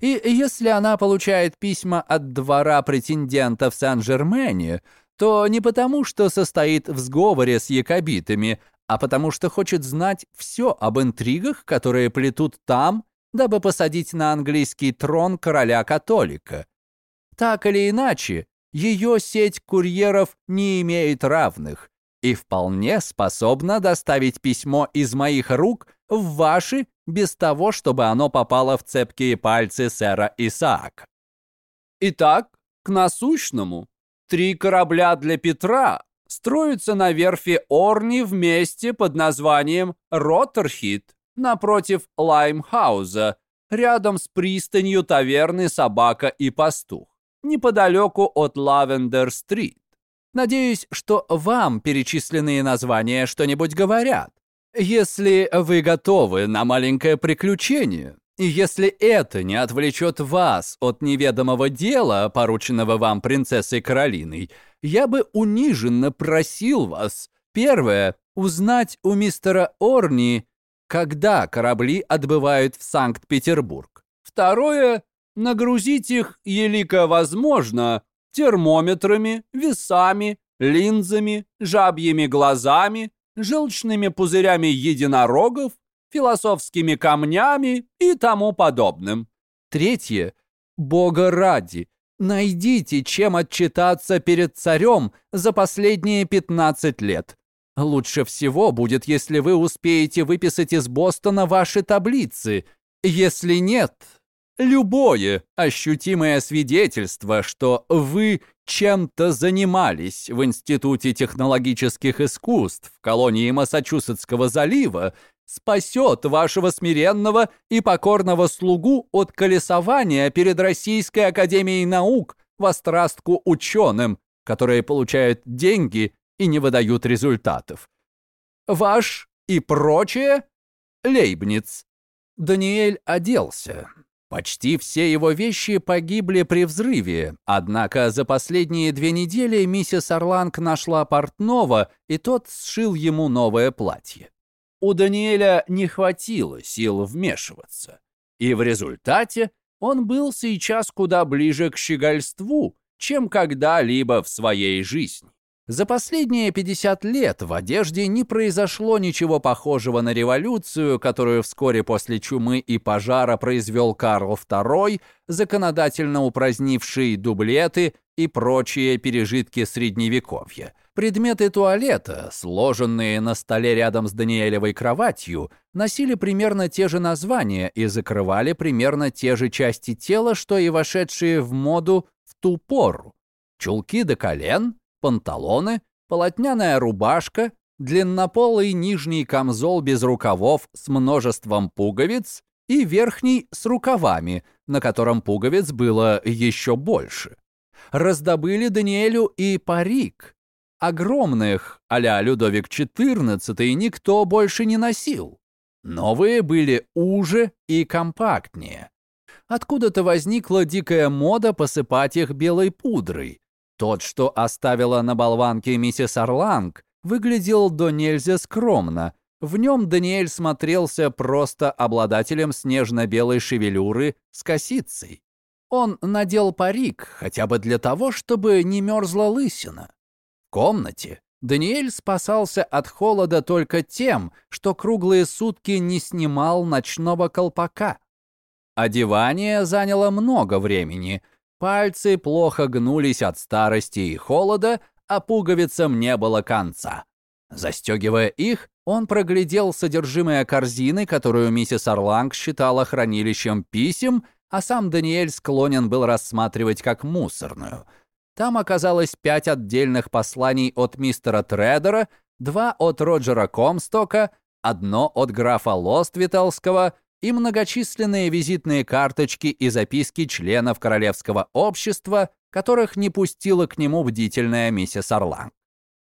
И если она получает письма от двора претендента в Сен-Жермене, то не потому, что состоит в сговоре с якобитами, а потому что хочет знать все об интригах, которые плетут там, дабы посадить на английский трон короля-католика. Так или иначе, ее сеть курьеров не имеет равных и вполне способна доставить письмо из моих рук в ваши без того, чтобы оно попало в цепкие пальцы сэра Исаака. Итак, к насущному. Три корабля для Петра строятся на верфи Орни вместе под названием Роттерхит напротив Лаймхауза, рядом с пристанью таверны «Собака и пастух», неподалеку от Лавендер-стрит. Надеюсь, что вам перечисленные названия что-нибудь говорят. Если вы готовы на маленькое приключение, и если это не отвлечет вас от неведомого дела, порученного вам принцессой Каролиной, я бы униженно просил вас, первое, узнать у мистера Орни, когда корабли отбывают в Санкт-Петербург. Второе, нагрузить их, елико возможно, термометрами, весами, линзами, жабьими глазами, желчными пузырями единорогов, философскими камнями и тому подобным. Третье, Бога ради, Найдите, чем отчитаться перед царем за последние 15 лет. Лучше всего будет, если вы успеете выписать из Бостона ваши таблицы. Если нет, любое ощутимое свидетельство, что вы чем-то занимались в Институте технологических искусств в колонии Массачусетского залива, спасет вашего смиренного и покорного слугу от колесования перед Российской Академией Наук в острастку ученым, которые получают деньги и не выдают результатов. Ваш и прочее Лейбниц. Даниэль оделся. Почти все его вещи погибли при взрыве, однако за последние две недели миссис Орланг нашла портного, и тот сшил ему новое платье у Даниэля не хватило сил вмешиваться. И в результате он был сейчас куда ближе к щегольству, чем когда-либо в своей жизни. За последние 50 лет в одежде не произошло ничего похожего на революцию, которую вскоре после чумы и пожара произвел Карл II, законодательно упразднивший дублеты и прочие пережитки Средневековья. Предметы туалета, сложенные на столе рядом с Даниэлевой кроватью, носили примерно те же названия и закрывали примерно те же части тела, что и вошедшие в моду в ту пору. Чулки до колен, панталоны, полотняная рубашка, длиннополый нижний камзол без рукавов с множеством пуговиц и верхний с рукавами, на котором пуговиц было еще больше. Раздобыли Даниэлю и парик. Огромных, а-ля Людовик XIV, никто больше не носил. Новые были уже и компактнее. Откуда-то возникла дикая мода посыпать их белой пудрой. Тот, что оставила на болванке миссис Орланг, выглядел до нельзя скромно. В нем Даниэль смотрелся просто обладателем снежно-белой шевелюры с косицей. Он надел парик хотя бы для того, чтобы не мерзла лысина. Комнате Даниэль спасался от холода только тем, что круглые сутки не снимал ночного колпака. Одевание заняло много времени. Пальцы плохо гнулись от старости и холода, а пуговицам не было конца. Застегивая их, он проглядел содержимое корзины, которую миссис Орланг считала хранилищем писем, а сам Даниэль склонен был рассматривать как мусорную. Там оказалось пять отдельных посланий от мистера Тредера, два от Роджера Комстока, одно от графа Лоствиталского и многочисленные визитные карточки и записки членов Королевского общества, которых не пустила к нему бдительная миссис Орланг.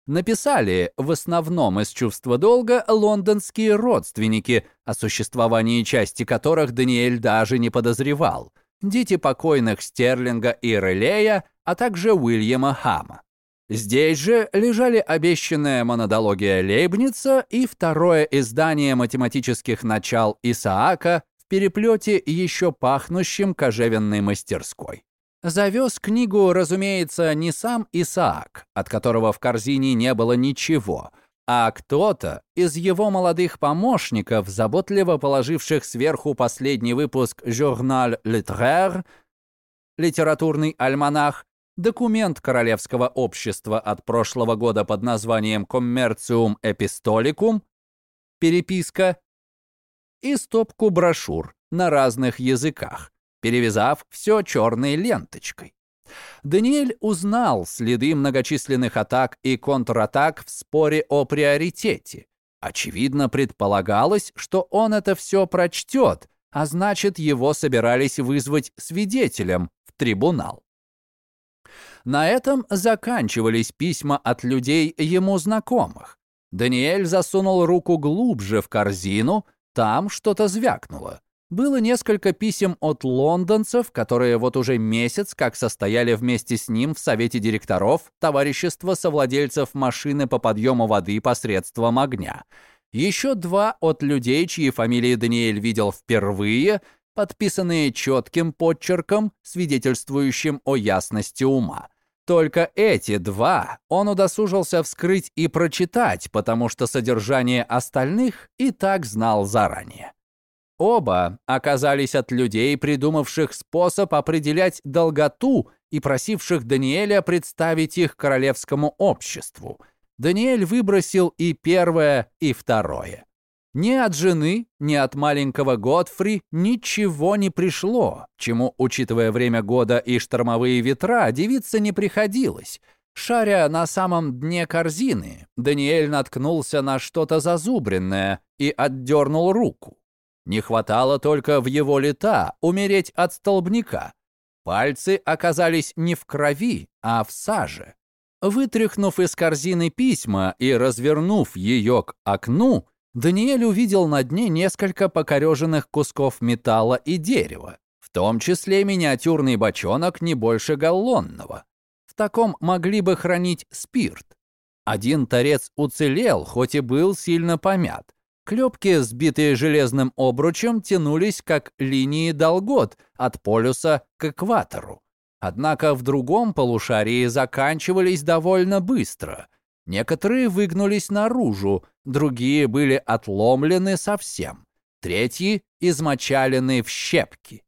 Написали, в основном из чувства долга, лондонские родственники, о существовании части которых Даниэль даже не подозревал, дети покойных Стерлинга и Релея, а также Уильяма Хама. Здесь же лежали обещанная монодология Лейбница и второе издание математических начал Исаака в переплете еще пахнущим кожевенной мастерской. Завез книгу, разумеется, не сам Исаак, от которого в корзине не было ничего, а кто-то из его молодых помощников, заботливо положивших сверху последний выпуск «Журналь Литрер», литературный альманах, документ Королевского общества от прошлого года под названием «Коммерциум Эпистоликум», переписка и стопку брошюр на разных языках, перевязав все черной ленточкой. Даниэль узнал следы многочисленных атак и контратак в споре о приоритете. Очевидно, предполагалось, что он это все прочтет, а значит, его собирались вызвать свидетелем в трибунал. На этом заканчивались письма от людей ему знакомых. Даниэль засунул руку глубже в корзину, там что-то звякнуло. Было несколько писем от лондонцев, которые вот уже месяц как состояли вместе с ним в совете директоров товарищества совладельцев машины по подъему воды посредством огня. Еще два от людей, чьи фамилии Даниэль видел впервые, подписанные четким подчерком, свидетельствующим о ясности ума. Только эти два он удосужился вскрыть и прочитать, потому что содержание остальных и так знал заранее. Оба оказались от людей, придумавших способ определять долготу и просивших Даниэля представить их королевскому обществу. Даниэль выбросил и первое, и второе. Ни от жены, ни от маленького Годфри ничего не пришло, чему, учитывая время года и штормовые ветра, девиться не приходилось. Шаря на самом дне корзины, Даниэль наткнулся на что-то зазубренное и отдернул руку. Не хватало только в его лета умереть от столбняка. Пальцы оказались не в крови, а в саже. Вытряхнув из корзины письма и развернув ее к окну, Даниэль увидел на дне несколько покореженных кусков металла и дерева, в том числе миниатюрный бочонок не больше галлонного. В таком могли бы хранить спирт. Один торец уцелел, хоть и был сильно помят. Клепки, сбитые железным обручем, тянулись как линии долгот от полюса к экватору. Однако в другом полушарии заканчивались довольно быстро. Некоторые выгнулись наружу, другие были отломлены совсем, третьи измочалены в щепки.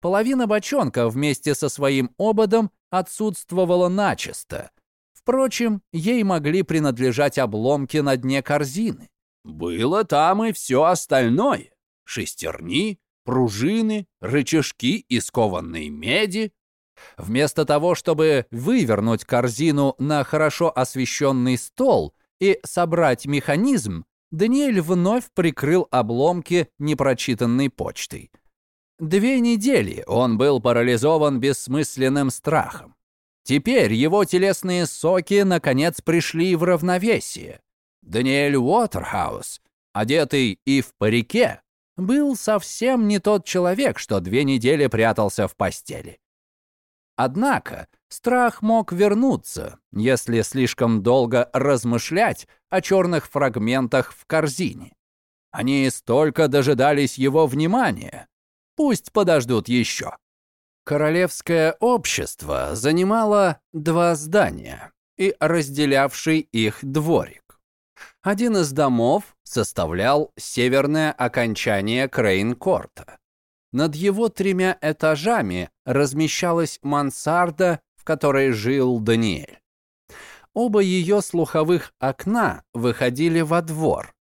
Половина бочонка вместе со своим ободом отсутствовала начисто. Впрочем, ей могли принадлежать обломки на дне корзины. Было там и все остальное. Шестерни, пружины, рычажки из кованной меди, Вместо того, чтобы вывернуть корзину на хорошо освещенный стол и собрать механизм, Даниэль вновь прикрыл обломки непрочитанной почтой. Две недели он был парализован бессмысленным страхом. Теперь его телесные соки наконец пришли в равновесие. Даниэль Уотерхаус, одетый и в парике, был совсем не тот человек, что две недели прятался в постели. Однако страх мог вернуться, если слишком долго размышлять о черных фрагментах в корзине. Они столько дожидались его внимания. Пусть подождут еще. Королевское общество занимало два здания и разделявший их дворик. Один из домов составлял северное окончание Крейн-корта. Над его тремя этажами размещалась мансарда, которой жил Даниэль. Оба ее слуховых окна выходили во двор.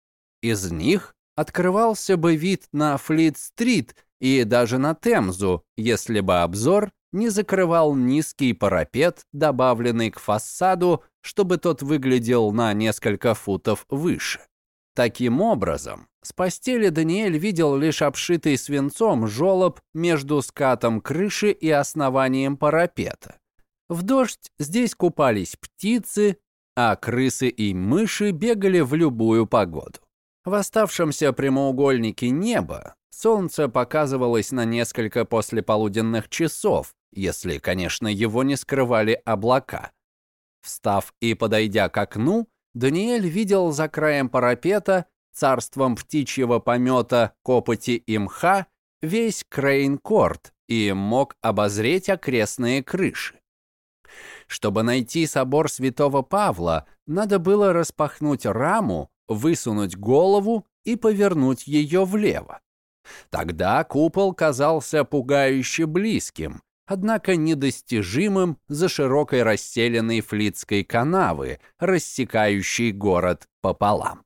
Из них открывался бы вид на Флит-стрит и даже на Темзу, если бы обзор не закрывал низкий парапет, добавленный к фасаду, чтобы тот выглядел на несколько футов выше. Таким образом, с постели Даниэль видел лишь обшитый свинцом жолоб между скатом крыши и основанием парапета. В дождь здесь купались птицы, а крысы и мыши бегали в любую погоду. В оставшемся прямоугольнике неба солнце показывалось на несколько послеполуденных часов, если, конечно, его не скрывали облака. Встав и подойдя к окну, Даниэль видел за краем парапета, царством птичьего помета, копоти и мха, весь Крейнкорт и мог обозреть окрестные крыши. Чтобы найти собор святого Павла, надо было распахнуть раму, высунуть голову и повернуть ее влево. Тогда купол казался пугающе близким, однако недостижимым за широкой расселенной флицкой канавы, рассекающей город пополам.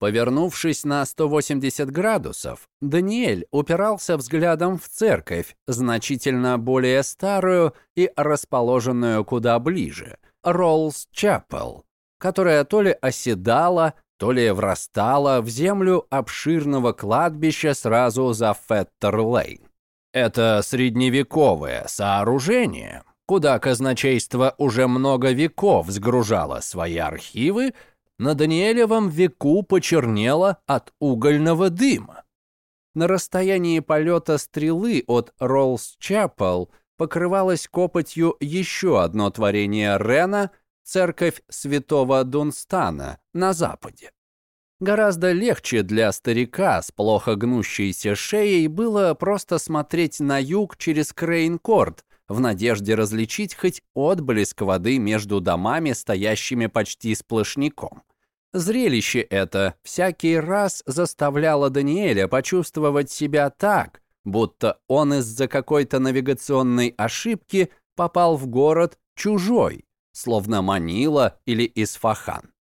Повернувшись на 180 градусов, Даниэль упирался взглядом в церковь, значительно более старую и расположенную куда ближе, Роллс Чапел, которая то ли оседала, то ли врастала в землю обширного кладбища сразу за Феттер-Лейн. Это средневековое сооружение, куда казначейство уже много веков сгружало свои архивы, на Даниэлевом веку почернело от угольного дыма. На расстоянии полета стрелы от Роллс-Чапел покрывалось копотью еще одно творение Рена — церковь святого Дунстана на западе. Гораздо легче для старика с плохо гнущейся шеей было просто смотреть на юг через Крейнкорт в надежде различить хоть отблеск воды между домами, стоящими почти сплошняком. Зрелище это всякий раз заставляло Даниэля почувствовать себя так, будто он из-за какой-то навигационной ошибки попал в город чужой, словно Манила или Исфахан.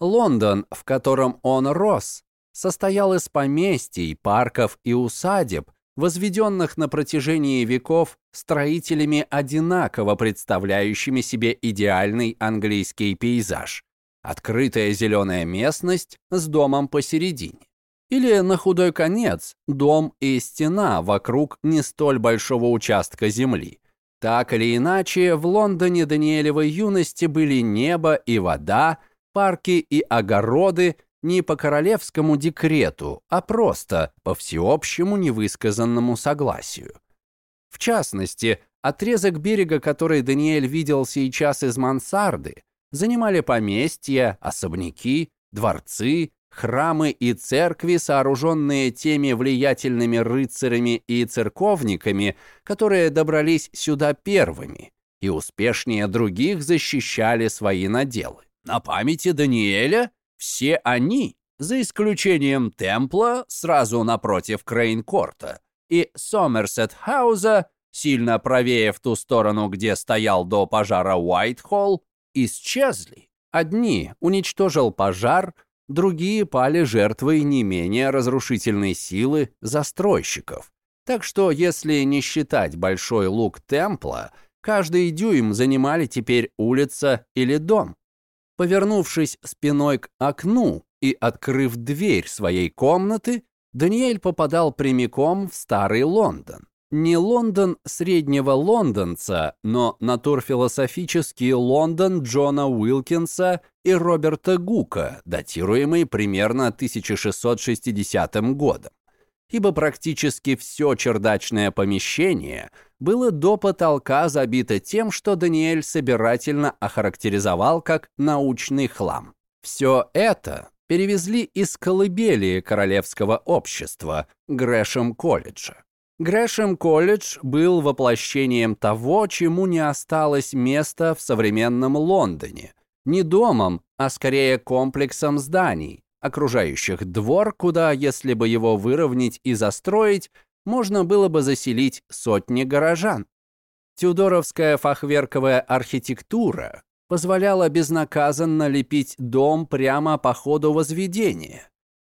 Лондон, в котором он рос, состоял из поместий, парков и усадеб, возведенных на протяжении веков строителями, одинаково представляющими себе идеальный английский пейзаж. Открытая зеленая местность с домом посередине. Или, на худой конец, дом и стена вокруг не столь большого участка земли. Так или иначе, в Лондоне Даниэлевой юности были небо и вода, парки и огороды не по королевскому декрету, а просто по всеобщему невысказанному согласию. В частности, отрезок берега, который Даниэль видел сейчас из мансарды, занимали поместья, особняки, дворцы, храмы и церкви, сооруженные теми влиятельными рыцарями и церковниками, которые добрались сюда первыми и успешнее других защищали свои наделы. На памяти Даниэля все они, за исключением Темпла, сразу напротив Крейнкорта, и Сомерсет-хауза, сильно правее в ту сторону, где стоял до пожара Уайтхолл, исчезли. Одни уничтожил пожар, другие пали жертвой не менее разрушительной силы застройщиков. Так что, если не считать большой лук Темпла, каждый дюйм занимали теперь улица или дом. Повернувшись спиной к окну и открыв дверь своей комнаты, Даниэль попадал прямиком в Старый Лондон. Не Лондон среднего лондонца, но натурфилософический Лондон Джона Уилкинса и Роберта Гука, датируемый примерно 1660 годом. Ибо практически все чердачное помещение было до потолка забито тем, что Даниэль собирательно охарактеризовал как научный хлам. Все это перевезли из колыбели Королевского общества Грэшем колледжа. Грэшем колледж был воплощением того, чему не осталось места в современном Лондоне. Не домом, а скорее комплексом зданий, окружающих двор, куда, если бы его выровнять и застроить, можно было бы заселить сотни горожан. Тюдоровская фахверковая архитектура позволяла безнаказанно лепить дом прямо по ходу возведения.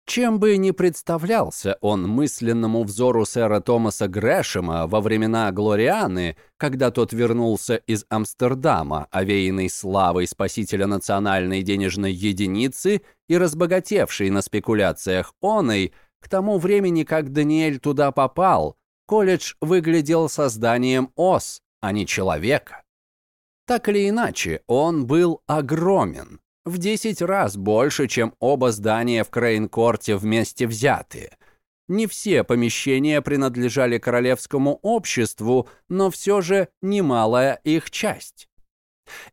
Чем бы ни представлялся он мысленному взору сэра Томаса Грэшема во времена Глорианы, когда тот вернулся из Амстердама, овеянный славой спасителя национальной денежной единицы и разбогатевший на спекуляциях оной, к тому времени, как Даниэль туда попал, колледж выглядел созданием ос, а не человека. Так или иначе, он был огромен, в 10 раз больше, чем оба здания в Крейнкорте вместе взятые. Не все помещения принадлежали королевскому обществу, но все же немалая их часть.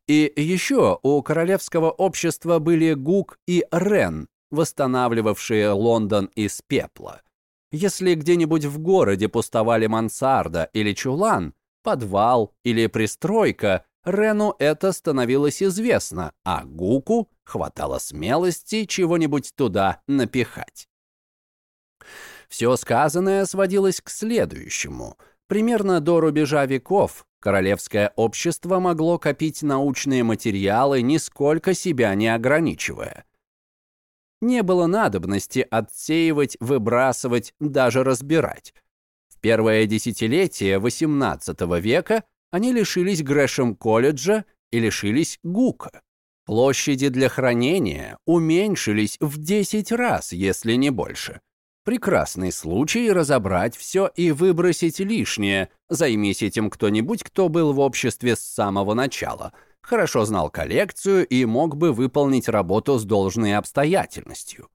И еще у королевского общества были Гук и Рен, восстанавливавшие Лондон из пепла. Если где-нибудь в городе пустовали мансарда или чулан, подвал или пристройка, Рену это становилось известно, а Гуку хватало смелости чего-нибудь туда напихать. Все сказанное сводилось к следующему. Примерно до рубежа веков королевское общество могло копить научные материалы, нисколько себя не ограничивая. Не было надобности отсеивать, выбрасывать, даже разбирать. В первое десятилетие XVIII века они лишились Грэшем колледжа и лишились Гука. Площади для хранения уменьшились в 10 раз, если не больше. Прекрасный случай разобрать все и выбросить лишнее. Займись этим кто-нибудь, кто был в обществе с самого начала, хорошо знал коллекцию и мог бы выполнить работу с должной обстоятельностью.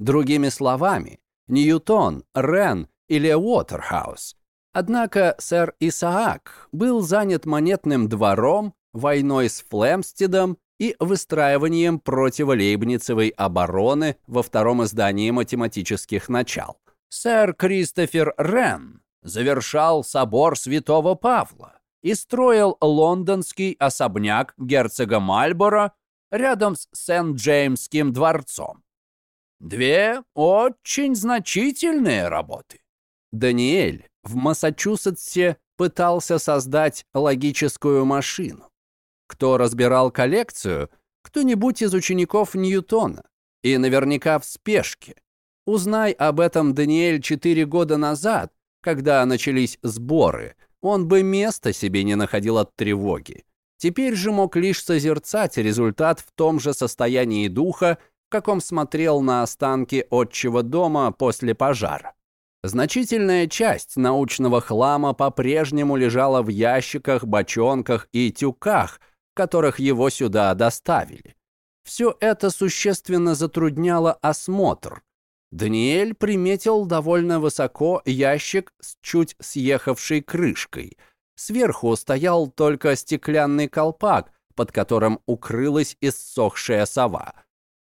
Другими словами, Ньютон, Рен или Уотерхаус Однако сэр Исаак был занят монетным двором, войной с Флемстедом и выстраиванием противолейбницевой обороны во втором издании математических начал. Сэр Кристофер Рен завершал собор святого Павла и строил лондонский особняк герцога Мальборо рядом с Сент-Джеймским дворцом. Две очень значительные работы. Даниэль в Массачусетсе пытался создать логическую машину. Кто разбирал коллекцию? Кто-нибудь из учеников Ньютона. И наверняка в спешке. Узнай об этом Даниэль четыре года назад, когда начались сборы, он бы места себе не находил от тревоги. Теперь же мог лишь созерцать результат в том же состоянии духа, в каком смотрел на останки отчего дома после пожара. Значительная часть научного хлама по-прежнему лежала в ящиках, бочонках и тюках, которых его сюда доставили. Все это существенно затрудняло осмотр. Даниэль приметил довольно высоко ящик с чуть съехавшей крышкой. Сверху стоял только стеклянный колпак, под которым укрылась иссохшая сова.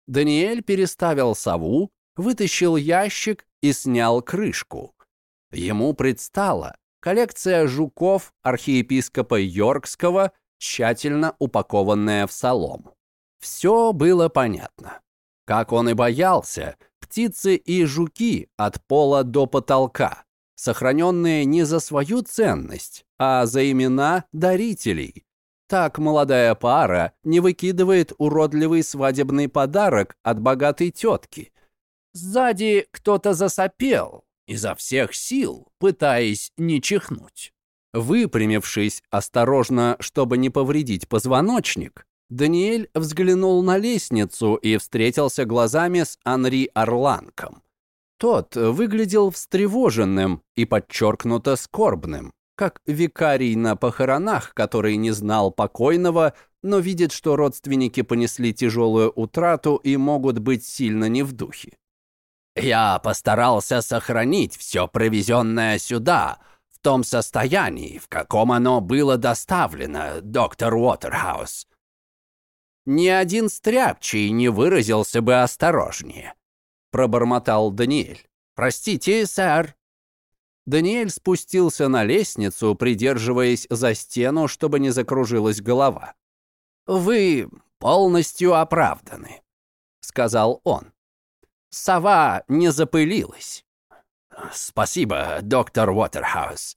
Даниэль переставил сову, вытащил ящик и снял крышку. Ему предстала коллекция жуков архиепископа Йоркского, тщательно упакованная в солому. Все было понятно. Как он и боялся, птицы и жуки от пола до потолка, сохраненные не за свою ценность, а за имена дарителей. Так молодая пара не выкидывает уродливый свадебный подарок от богатой тетки – Сзади кто-то засопел, изо всех сил, пытаясь не чихнуть. Выпрямившись осторожно, чтобы не повредить позвоночник, Даниэль взглянул на лестницу и встретился глазами с Анри Орланком. Тот выглядел встревоженным и подчеркнуто скорбным, как викарий на похоронах, который не знал покойного, но видит, что родственники понесли тяжелую утрату и могут быть сильно не в духе. «Я постарался сохранить все привезенное сюда, в том состоянии, в каком оно было доставлено, доктор Уотерхаус. Ни один стряпчий не выразился бы осторожнее», — пробормотал Даниэль. «Простите, сэр». Даниэль спустился на лестницу, придерживаясь за стену, чтобы не закружилась голова. «Вы полностью оправданы», — сказал он. «Сова не запылилась». «Спасибо, доктор Уотерхаус».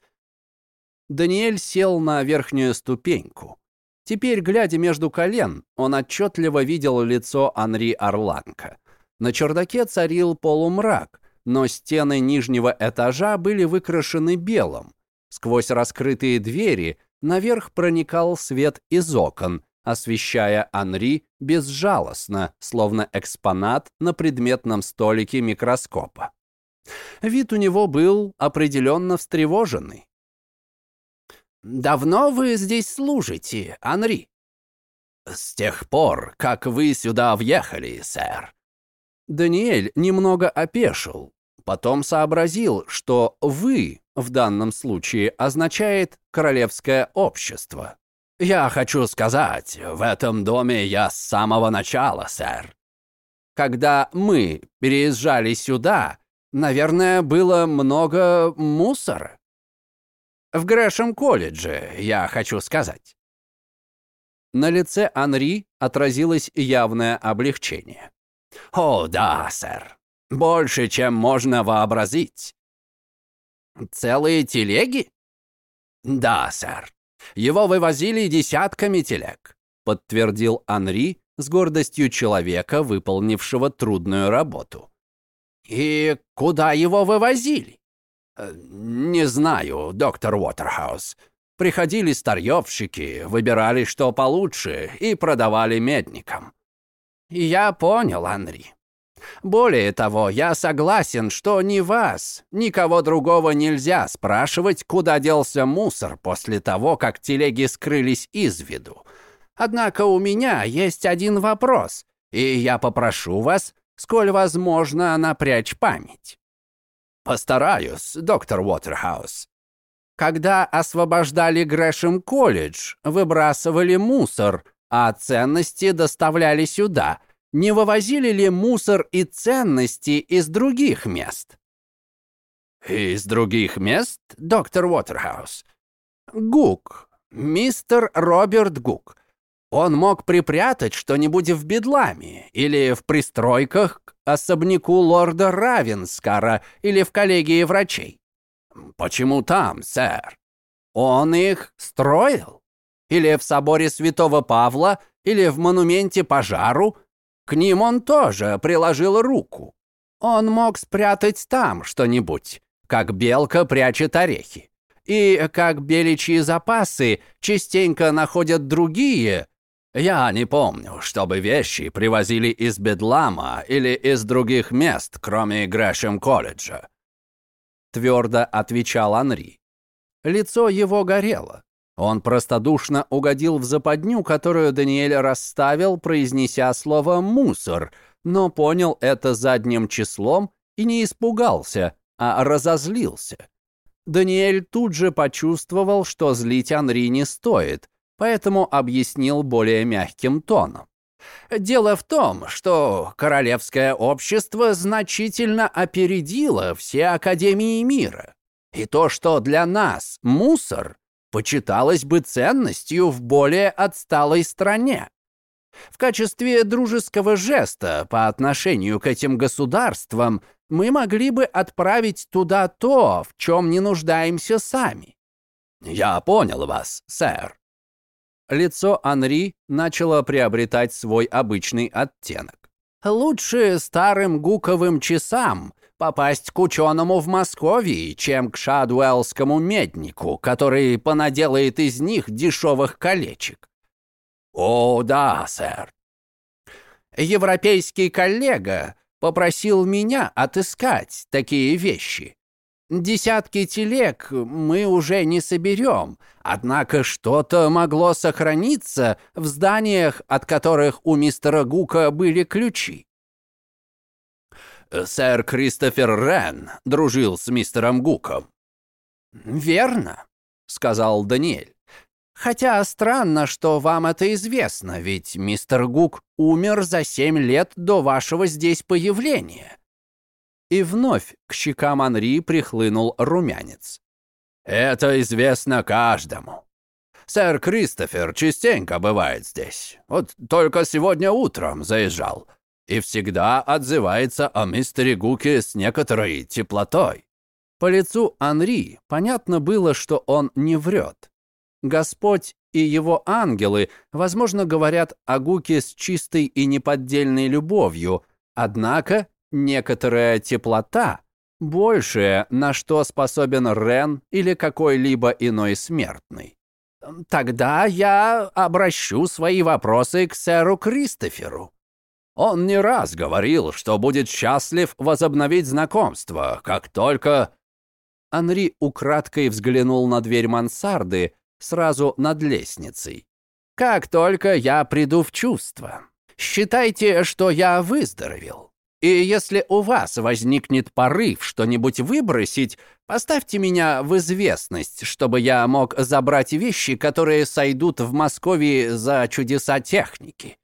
Даниэль сел на верхнюю ступеньку. Теперь, глядя между колен, он отчетливо видел лицо Анри Орланка. На чердаке царил полумрак, но стены нижнего этажа были выкрашены белым. Сквозь раскрытые двери наверх проникал свет из окон, освещая Анри безжалостно, словно экспонат на предметном столике микроскопа. Вид у него был определенно встревоженный. «Давно вы здесь служите, Анри?» «С тех пор, как вы сюда въехали, сэр». Даниэль немного опешил, потом сообразил, что «вы» в данном случае означает «королевское общество». «Я хочу сказать, в этом доме я с самого начала, сэр. Когда мы переезжали сюда, наверное, было много мусора. В Грэшем колледже, я хочу сказать». На лице Анри отразилось явное облегчение. «О, да, сэр. Больше, чем можно вообразить». «Целые телеги?» «Да, сэр. Его вывозили десятками телег», — подтвердил Анри с гордостью человека, выполнившего трудную работу. «И куда его вывозили?» «Э, «Не знаю, доктор Уотерхаус. Приходили старьевщики, выбирали, что получше, и продавали медникам». «Я понял, Анри. Более того, я согласен, что ни вас, никого другого нельзя спрашивать, куда делся мусор после того, как телеги скрылись из виду. Однако у меня есть один вопрос, и я попрошу вас, сколь возможно, напрячь память. Постараюсь, доктор Уотерхаус. Когда освобождали Грэшем колледж, выбрасывали мусор, а ценности доставляли сюда – не вывозили ли мусор и ценности из других мест? Из других мест, доктор Уотерхаус? Гук, мистер Роберт Гук. Он мог припрятать что-нибудь в бедламе или в пристройках к особняку лорда Равенскара или в коллегии врачей. Почему там, сэр? Он их строил? Или в соборе святого Павла, или в монументе пожару, к ним он тоже приложил руку. Он мог спрятать там что-нибудь, как белка прячет орехи. И как беличьи запасы частенько находят другие. Я не помню, чтобы вещи привозили из Бедлама или из других мест, кроме Грэшем колледжа. Твердо отвечал Анри. Лицо его горело. Он простодушно угодил в западню, которую Даниэль расставил, произнеся слово «мусор», но понял это задним числом и не испугался, а разозлился. Даниэль тут же почувствовал, что злить Анри не стоит, поэтому объяснил более мягким тоном. Дело в том, что королевское общество значительно опередило все академии мира. И то, что для нас мусор, почиталось бы ценностью в более отсталой стране. В качестве дружеского жеста по отношению к этим государствам мы могли бы отправить туда то, в чем не нуждаемся сами. Я понял вас, сэр. Лицо Анри начало приобретать свой обычный оттенок. Лучше старым гуковым часам, попасть к ученому в Москве, чем к шадуэллскому меднику, который понаделает из них дешевых колечек. О, да, сэр. Европейский коллега попросил меня отыскать такие вещи. Десятки телег мы уже не соберем, однако что-то могло сохраниться в зданиях, от которых у мистера Гука были ключи. Сэр Кристофер Рен дружил с мистером Гуком. «Верно», — сказал Даниэль. «Хотя странно, что вам это известно, ведь мистер Гук умер за семь лет до вашего здесь появления. И вновь к щекам Анри прихлынул румянец. «Это известно каждому. Сэр Кристофер частенько бывает здесь. Вот только сегодня утром заезжал. И всегда отзывается о мистере Гуке с некоторой теплотой». По лицу Анри понятно было, что он не врет. Господь и его ангелы, возможно, говорят о Гуке с чистой и неподдельной любовью, однако некоторая теплота, большая, на что способен Рен или какой-либо иной смертный. Тогда я обращу свои вопросы к сэру Кристоферу. Он не раз говорил, что будет счастлив возобновить знакомство, как только... Анри украдкой взглянул на дверь мансарды, сразу над лестницей. «Как только я приду в чувство, считайте, что я выздоровел. И если у вас возникнет порыв что-нибудь выбросить, поставьте меня в известность, чтобы я мог забрать вещи, которые сойдут в Москве за чудеса техники».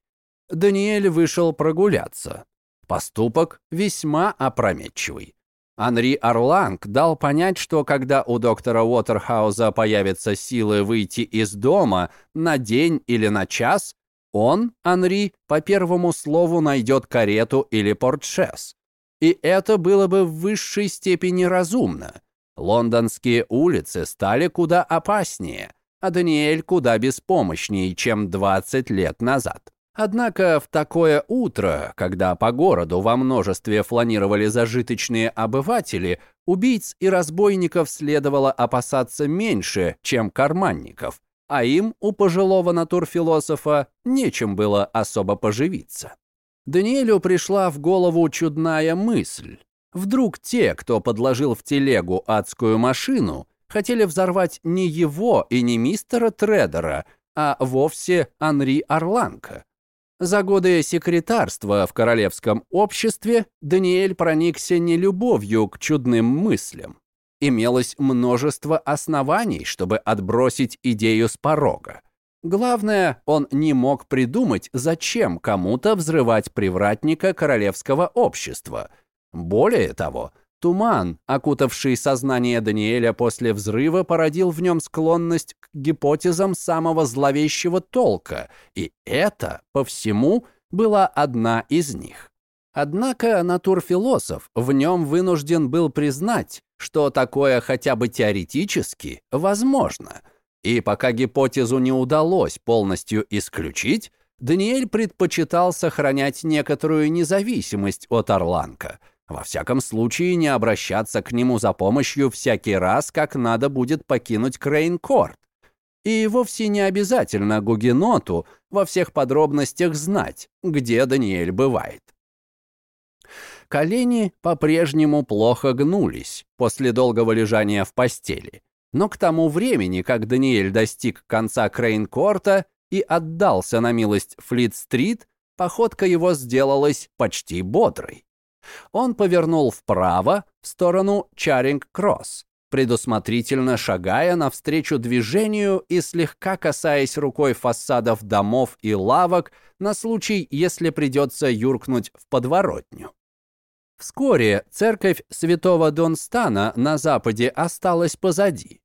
Даниэль вышел прогуляться. Поступок весьма опрометчивый. Анри Орланг дал понять, что когда у доктора Уотерхауза появятся силы выйти из дома на день или на час, он, Анри, по первому слову найдет карету или портшес. И это было бы в высшей степени разумно. Лондонские улицы стали куда опаснее, а Даниэль куда беспомощнее, чем 20 лет назад. Однако в такое утро, когда по городу во множестве фланировали зажиточные обыватели, убийц и разбойников следовало опасаться меньше, чем карманников, а им, у пожилого натурфилософа, нечем было особо поживиться. Даниэлю пришла в голову чудная мысль. Вдруг те, кто подложил в телегу адскую машину, хотели взорвать не его и не мистера Тредера, а вовсе Анри Орланка. За годы секретарства в королевском обществе Даниэль проникся не любовью к чудным мыслям имелось множество оснований, чтобы отбросить идею с порога. Главное, он не мог придумать, зачем кому-то взрывать привратника королевского общества. Более того, туман, окутавший сознание Даниэля после взрыва, породил в нем склонность к гипотезам самого зловещего толка, и это, по всему, была одна из них. Однако натурфилософ в нем вынужден был признать, что такое хотя бы теоретически возможно. И пока гипотезу не удалось полностью исключить, Даниэль предпочитал сохранять некоторую независимость от Орланка. Во всяком случае, не обращаться к нему за помощью всякий раз, как надо будет покинуть Крейнкорт. И вовсе не обязательно Гугеноту во всех подробностях знать, где Даниэль бывает. Колени по-прежнему плохо гнулись после долгого лежания в постели. Но к тому времени, как Даниэль достиг конца Крейнкорта и отдался на милость Флит-стрит, походка его сделалась почти бодрой. Он повернул вправо, в сторону Чаринг-Кросс, предусмотрительно шагая навстречу движению и слегка касаясь рукой фасадов домов и лавок на случай, если придется юркнуть в подворотню. Вскоре церковь святого Донстана на западе осталась позади.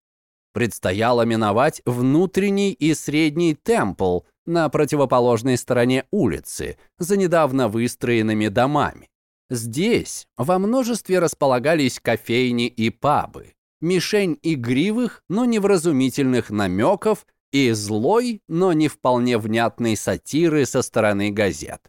Предстояло миновать внутренний и средний темпл на противоположной стороне улицы, за недавно выстроенными домами. Здесь во множестве располагались кофейни и пабы, мишень игривых, но невразумительных намеков и злой, но не вполне внятной сатиры со стороны газет.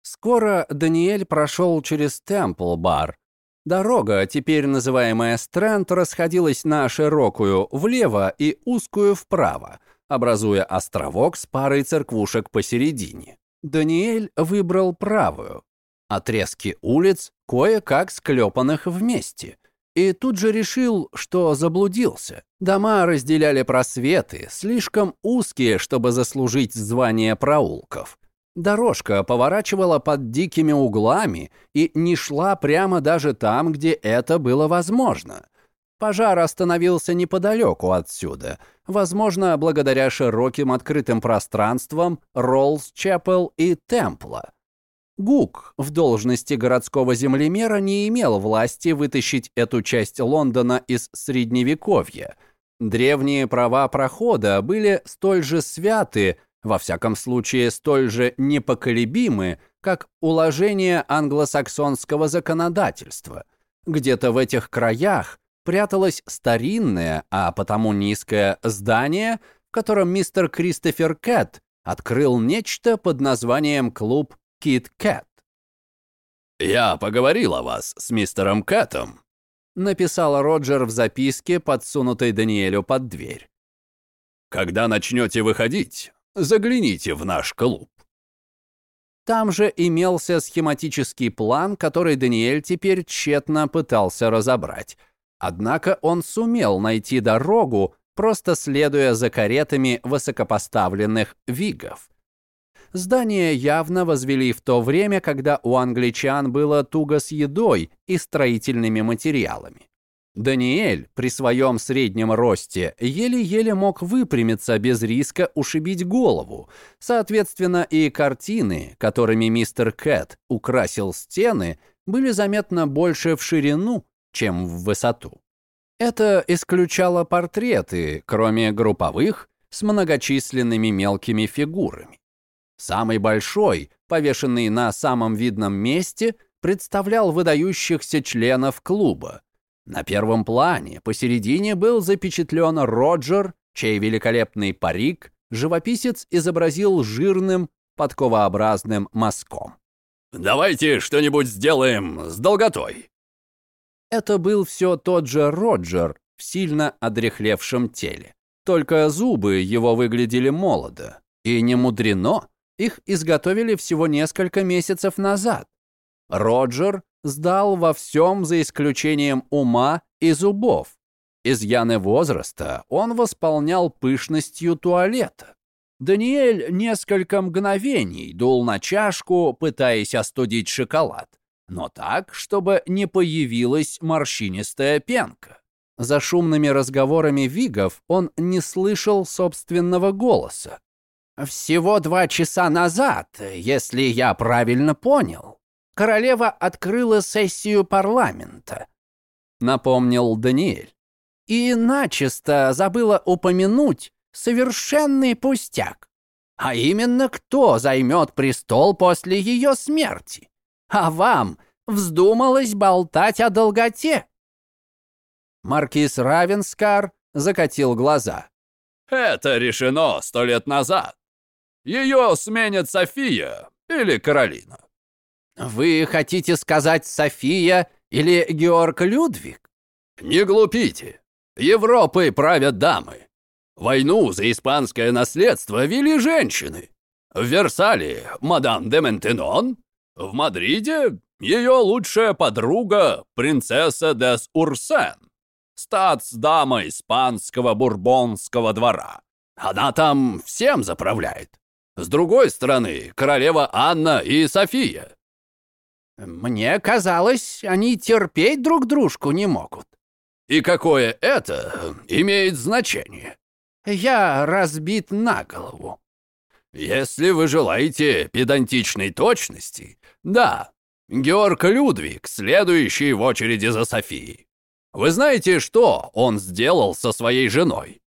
Скоро Даниэль прошел через Темпл-бар. Дорога, теперь называемая Стрэнд, расходилась на широкую влево и узкую вправо, образуя островок с парой церквушек посередине. Даниэль выбрал правую. Отрезки улиц, кое-как склепанных вместе. И тут же решил, что заблудился. Дома разделяли просветы, слишком узкие, чтобы заслужить звание проулков. Дорожка поворачивала под дикими углами и не шла прямо даже там, где это было возможно. Пожар остановился неподалеку отсюда, возможно, благодаря широким открытым пространствам Роллс-Чепел и Темпла. Гук в должности городского землемера не имел власти вытащить эту часть Лондона из Средневековья. Древние права прохода были столь же святы, во всяком случае столь же непоколебимы, как уложение англосаксонского законодательства. Где-то в этих краях пряталось старинное, а потому низкое здание, в котором мистер Кристофер Кэт открыл нечто под названием «Клуб Кит Кэт». «Я поговорил о вас с мистером Кэтом», — написал Роджер в записке, подсунутой Даниэлю под дверь. «Когда начнете выходить, загляните в наш клуб». Там же имелся схематический план, который Даниэль теперь тщетно пытался разобрать — Однако он сумел найти дорогу, просто следуя за каретами высокопоставленных вигов. Здание явно возвели в то время, когда у англичан было туго с едой и строительными материалами. Даниэль при своем среднем росте еле-еле мог выпрямиться без риска ушибить голову. Соответственно, и картины, которыми мистер Кэт украсил стены, были заметно больше в ширину, чем в высоту. Это исключало портреты, кроме групповых, с многочисленными мелкими фигурами. Самый большой, повешенный на самом видном месте, представлял выдающихся членов клуба. На первом плане посередине был запечатлен Роджер, чей великолепный парик живописец изобразил жирным, подковообразным мазком. «Давайте что-нибудь сделаем с долготой», это был все тот же Роджер в сильно одрехлевшем теле. Только зубы его выглядели молодо. И не мудрено, их изготовили всего несколько месяцев назад. Роджер сдал во всем за исключением ума и зубов. Изъяны возраста он восполнял пышностью туалета. Даниэль несколько мгновений дул на чашку, пытаясь остудить шоколад но так, чтобы не появилась морщинистая пенка. За шумными разговорами вигов он не слышал собственного голоса. «Всего два часа назад, если я правильно понял, королева открыла сессию парламента», — напомнил Даниэль. «И начисто забыла упомянуть совершенный пустяк, а именно кто займет престол после ее смерти а вам вздумалось болтать о долготе?» Маркиз Равенскар закатил глаза. «Это решено сто лет назад. Ее сменит София или Каролина». «Вы хотите сказать София или Георг Людвиг?» «Не глупите. Европой правят дамы. Войну за испанское наследство вели женщины. В Версале мадам де Ментенон, в Мадриде ее лучшая подруга, принцесса Дес Урсен, статс-дама испанского бурбонского двора. Она там всем заправляет. С другой стороны, королева Анна и София. Мне казалось, они терпеть друг дружку не могут. И какое это имеет значение? Я разбит на голову. Если вы желаете педантичной точности, да, Георг Людвиг, следующий в очереди за Софией. Вы знаете, что он сделал со своей женой?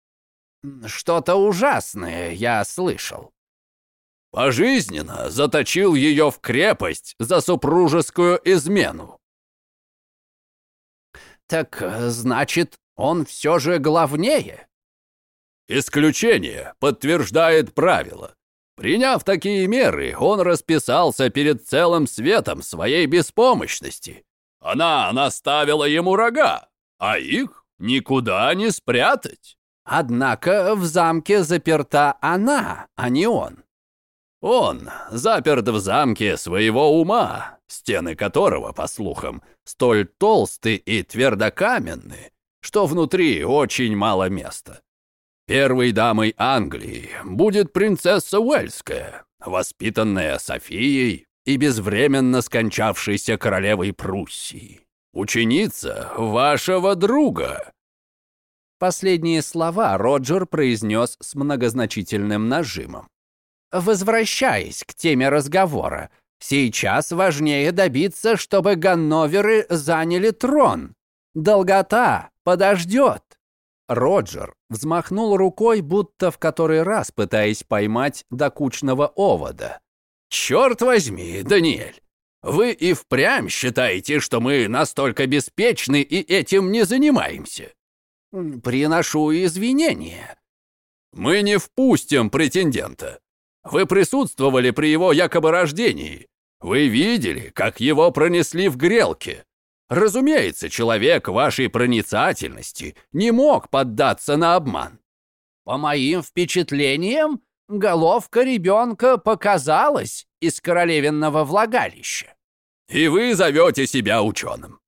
Что-то ужасное я слышал. Пожизненно заточил ее в крепость за супружескую измену. Так, значит, он все же главнее? Исключение подтверждает правило. Приняв такие меры, он расписался перед целым светом своей беспомощности. Она наставила ему рога, а их никуда не спрятать. Однако в замке заперта она, а не он. Он заперт в замке своего ума, стены которого, по слухам, столь толсты и твердокаменны, что внутри очень мало места. Первой дамой Англии будет принцесса Уэльская, воспитанная Софией и безвременно скончавшейся королевой Пруссии. Ученица вашего друга». Последние слова Роджер произнес с многозначительным нажимом. Возвращаясь к теме разговора, сейчас важнее добиться, чтобы Ганноверы заняли трон. Долгота подождет. Роджер взмахнул рукой, будто в который раз пытаясь поймать докучного овода. «Черт возьми, Даниэль! Вы и впрямь считаете, что мы настолько беспечны и этим не занимаемся?» «Приношу извинения». «Мы не впустим претендента. Вы присутствовали при его якобы рождении. Вы видели, как его пронесли в грелке. Разумеется, человек вашей проницательности не мог поддаться на обман. По моим впечатлениям, головка ребенка показалась из королевинного влагалища. И вы зовете себя ученым.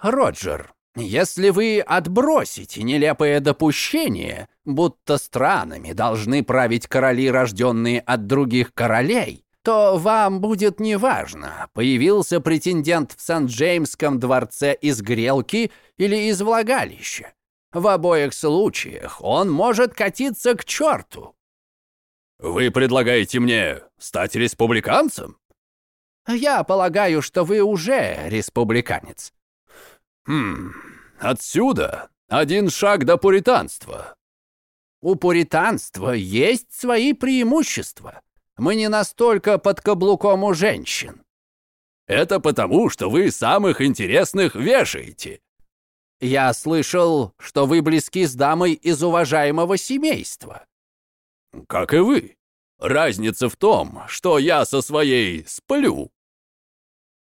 Роджер, если вы отбросите нелепое допущение, будто странами должны править короли, рожденные от других королей, то вам будет неважно, появился претендент в Сан-Джеймском дворце из грелки или из влагалища. В обоих случаях он может катиться к черту. «Вы предлагаете мне стать республиканцем?» «Я полагаю, что вы уже республиканец. Хм, отсюда один шаг до пуританства. У пуританства есть свои преимущества. Мы не настолько под каблуком у женщин. Это потому, что вы самых интересных вешаете. Я слышал, что вы близки с дамой из уважаемого семейства. Как и вы. Разница в том, что я со своей сплю,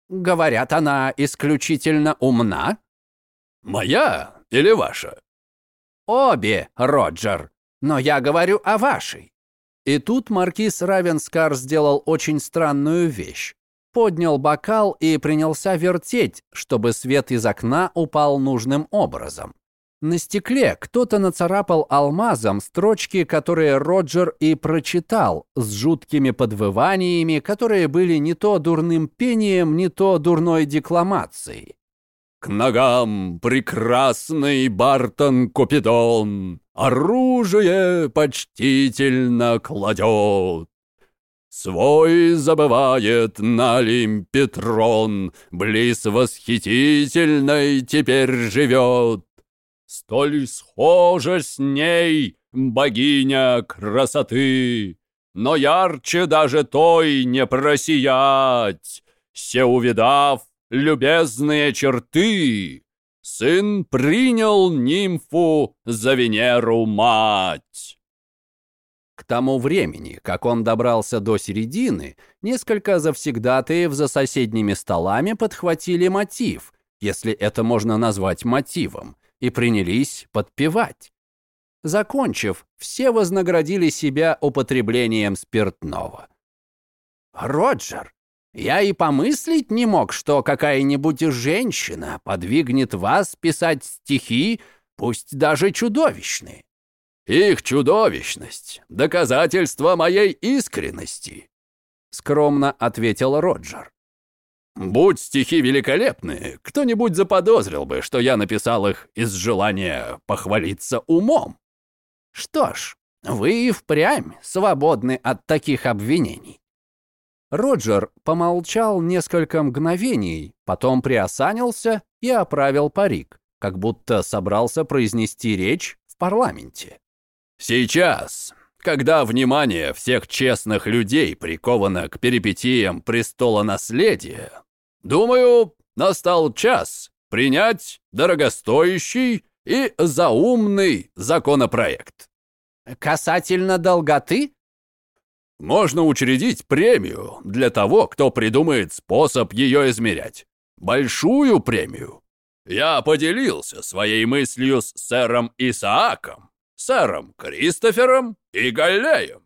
Говорят, она исключительно умна? Моя или ваша? Обе, Роджер. Но я говорю о вашей. И тут маркиз Равенскар сделал очень странную вещь. Поднял бокал и принялся вертеть, чтобы свет из окна упал нужным образом. На стекле кто-то нацарапал алмазом строчки, которые Роджер и прочитал, с жуткими подвываниями, которые были не то дурным пением, не то дурной декламацией. «К ногам прекрасный Бартон Купидон оружие почтительно кладет. Свой забывает на Олимпетрон, близ восхитительной теперь живет. Столь схожа с ней богиня красоты, Но ярче даже той не просиять. Все увидав любезные черты, Сын принял нимфу за Венеру мать. К тому времени, как он добрался до середины, несколько завсегдатаев за соседними столами подхватили мотив, если это можно назвать мотивом, и принялись подпевать. Закончив, все вознаградили себя употреблением спиртного. «Роджер, я и помыслить не мог, что какая-нибудь женщина подвигнет вас писать стихи, пусть даже чудовищные». «Их чудовищность — доказательство моей искренности», — скромно ответил Роджер. Будь стихи великолепны, кто-нибудь заподозрил бы, что я написал их из желания похвалиться умом. Что ж, вы и впрямь свободны от таких обвинений. Роджер помолчал несколько мгновений, потом приосанился и оправил парик, как будто собрался произнести речь в парламенте. «Сейчас, когда внимание всех честных людей приковано к перипетиям престола наследия, Думаю, настал час принять дорогостоящий и заумный законопроект. Касательно долготы? Можно учредить премию для того, кто придумает способ ее измерять. Большую премию. Я поделился своей мыслью с сэром Исааком, сэром Кристофером и Галлеем.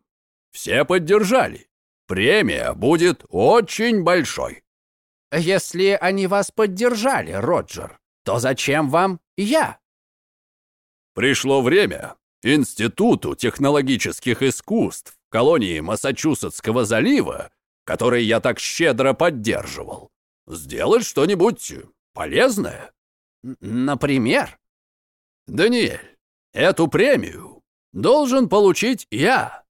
Все поддержали. Премия будет очень большой. Если они вас поддержали, Роджер, то зачем вам я? Пришло время Институту технологических искусств колонии Массачусетского залива, который я так щедро поддерживал, сделать что-нибудь полезное. Например? Даниэль, эту премию должен получить я.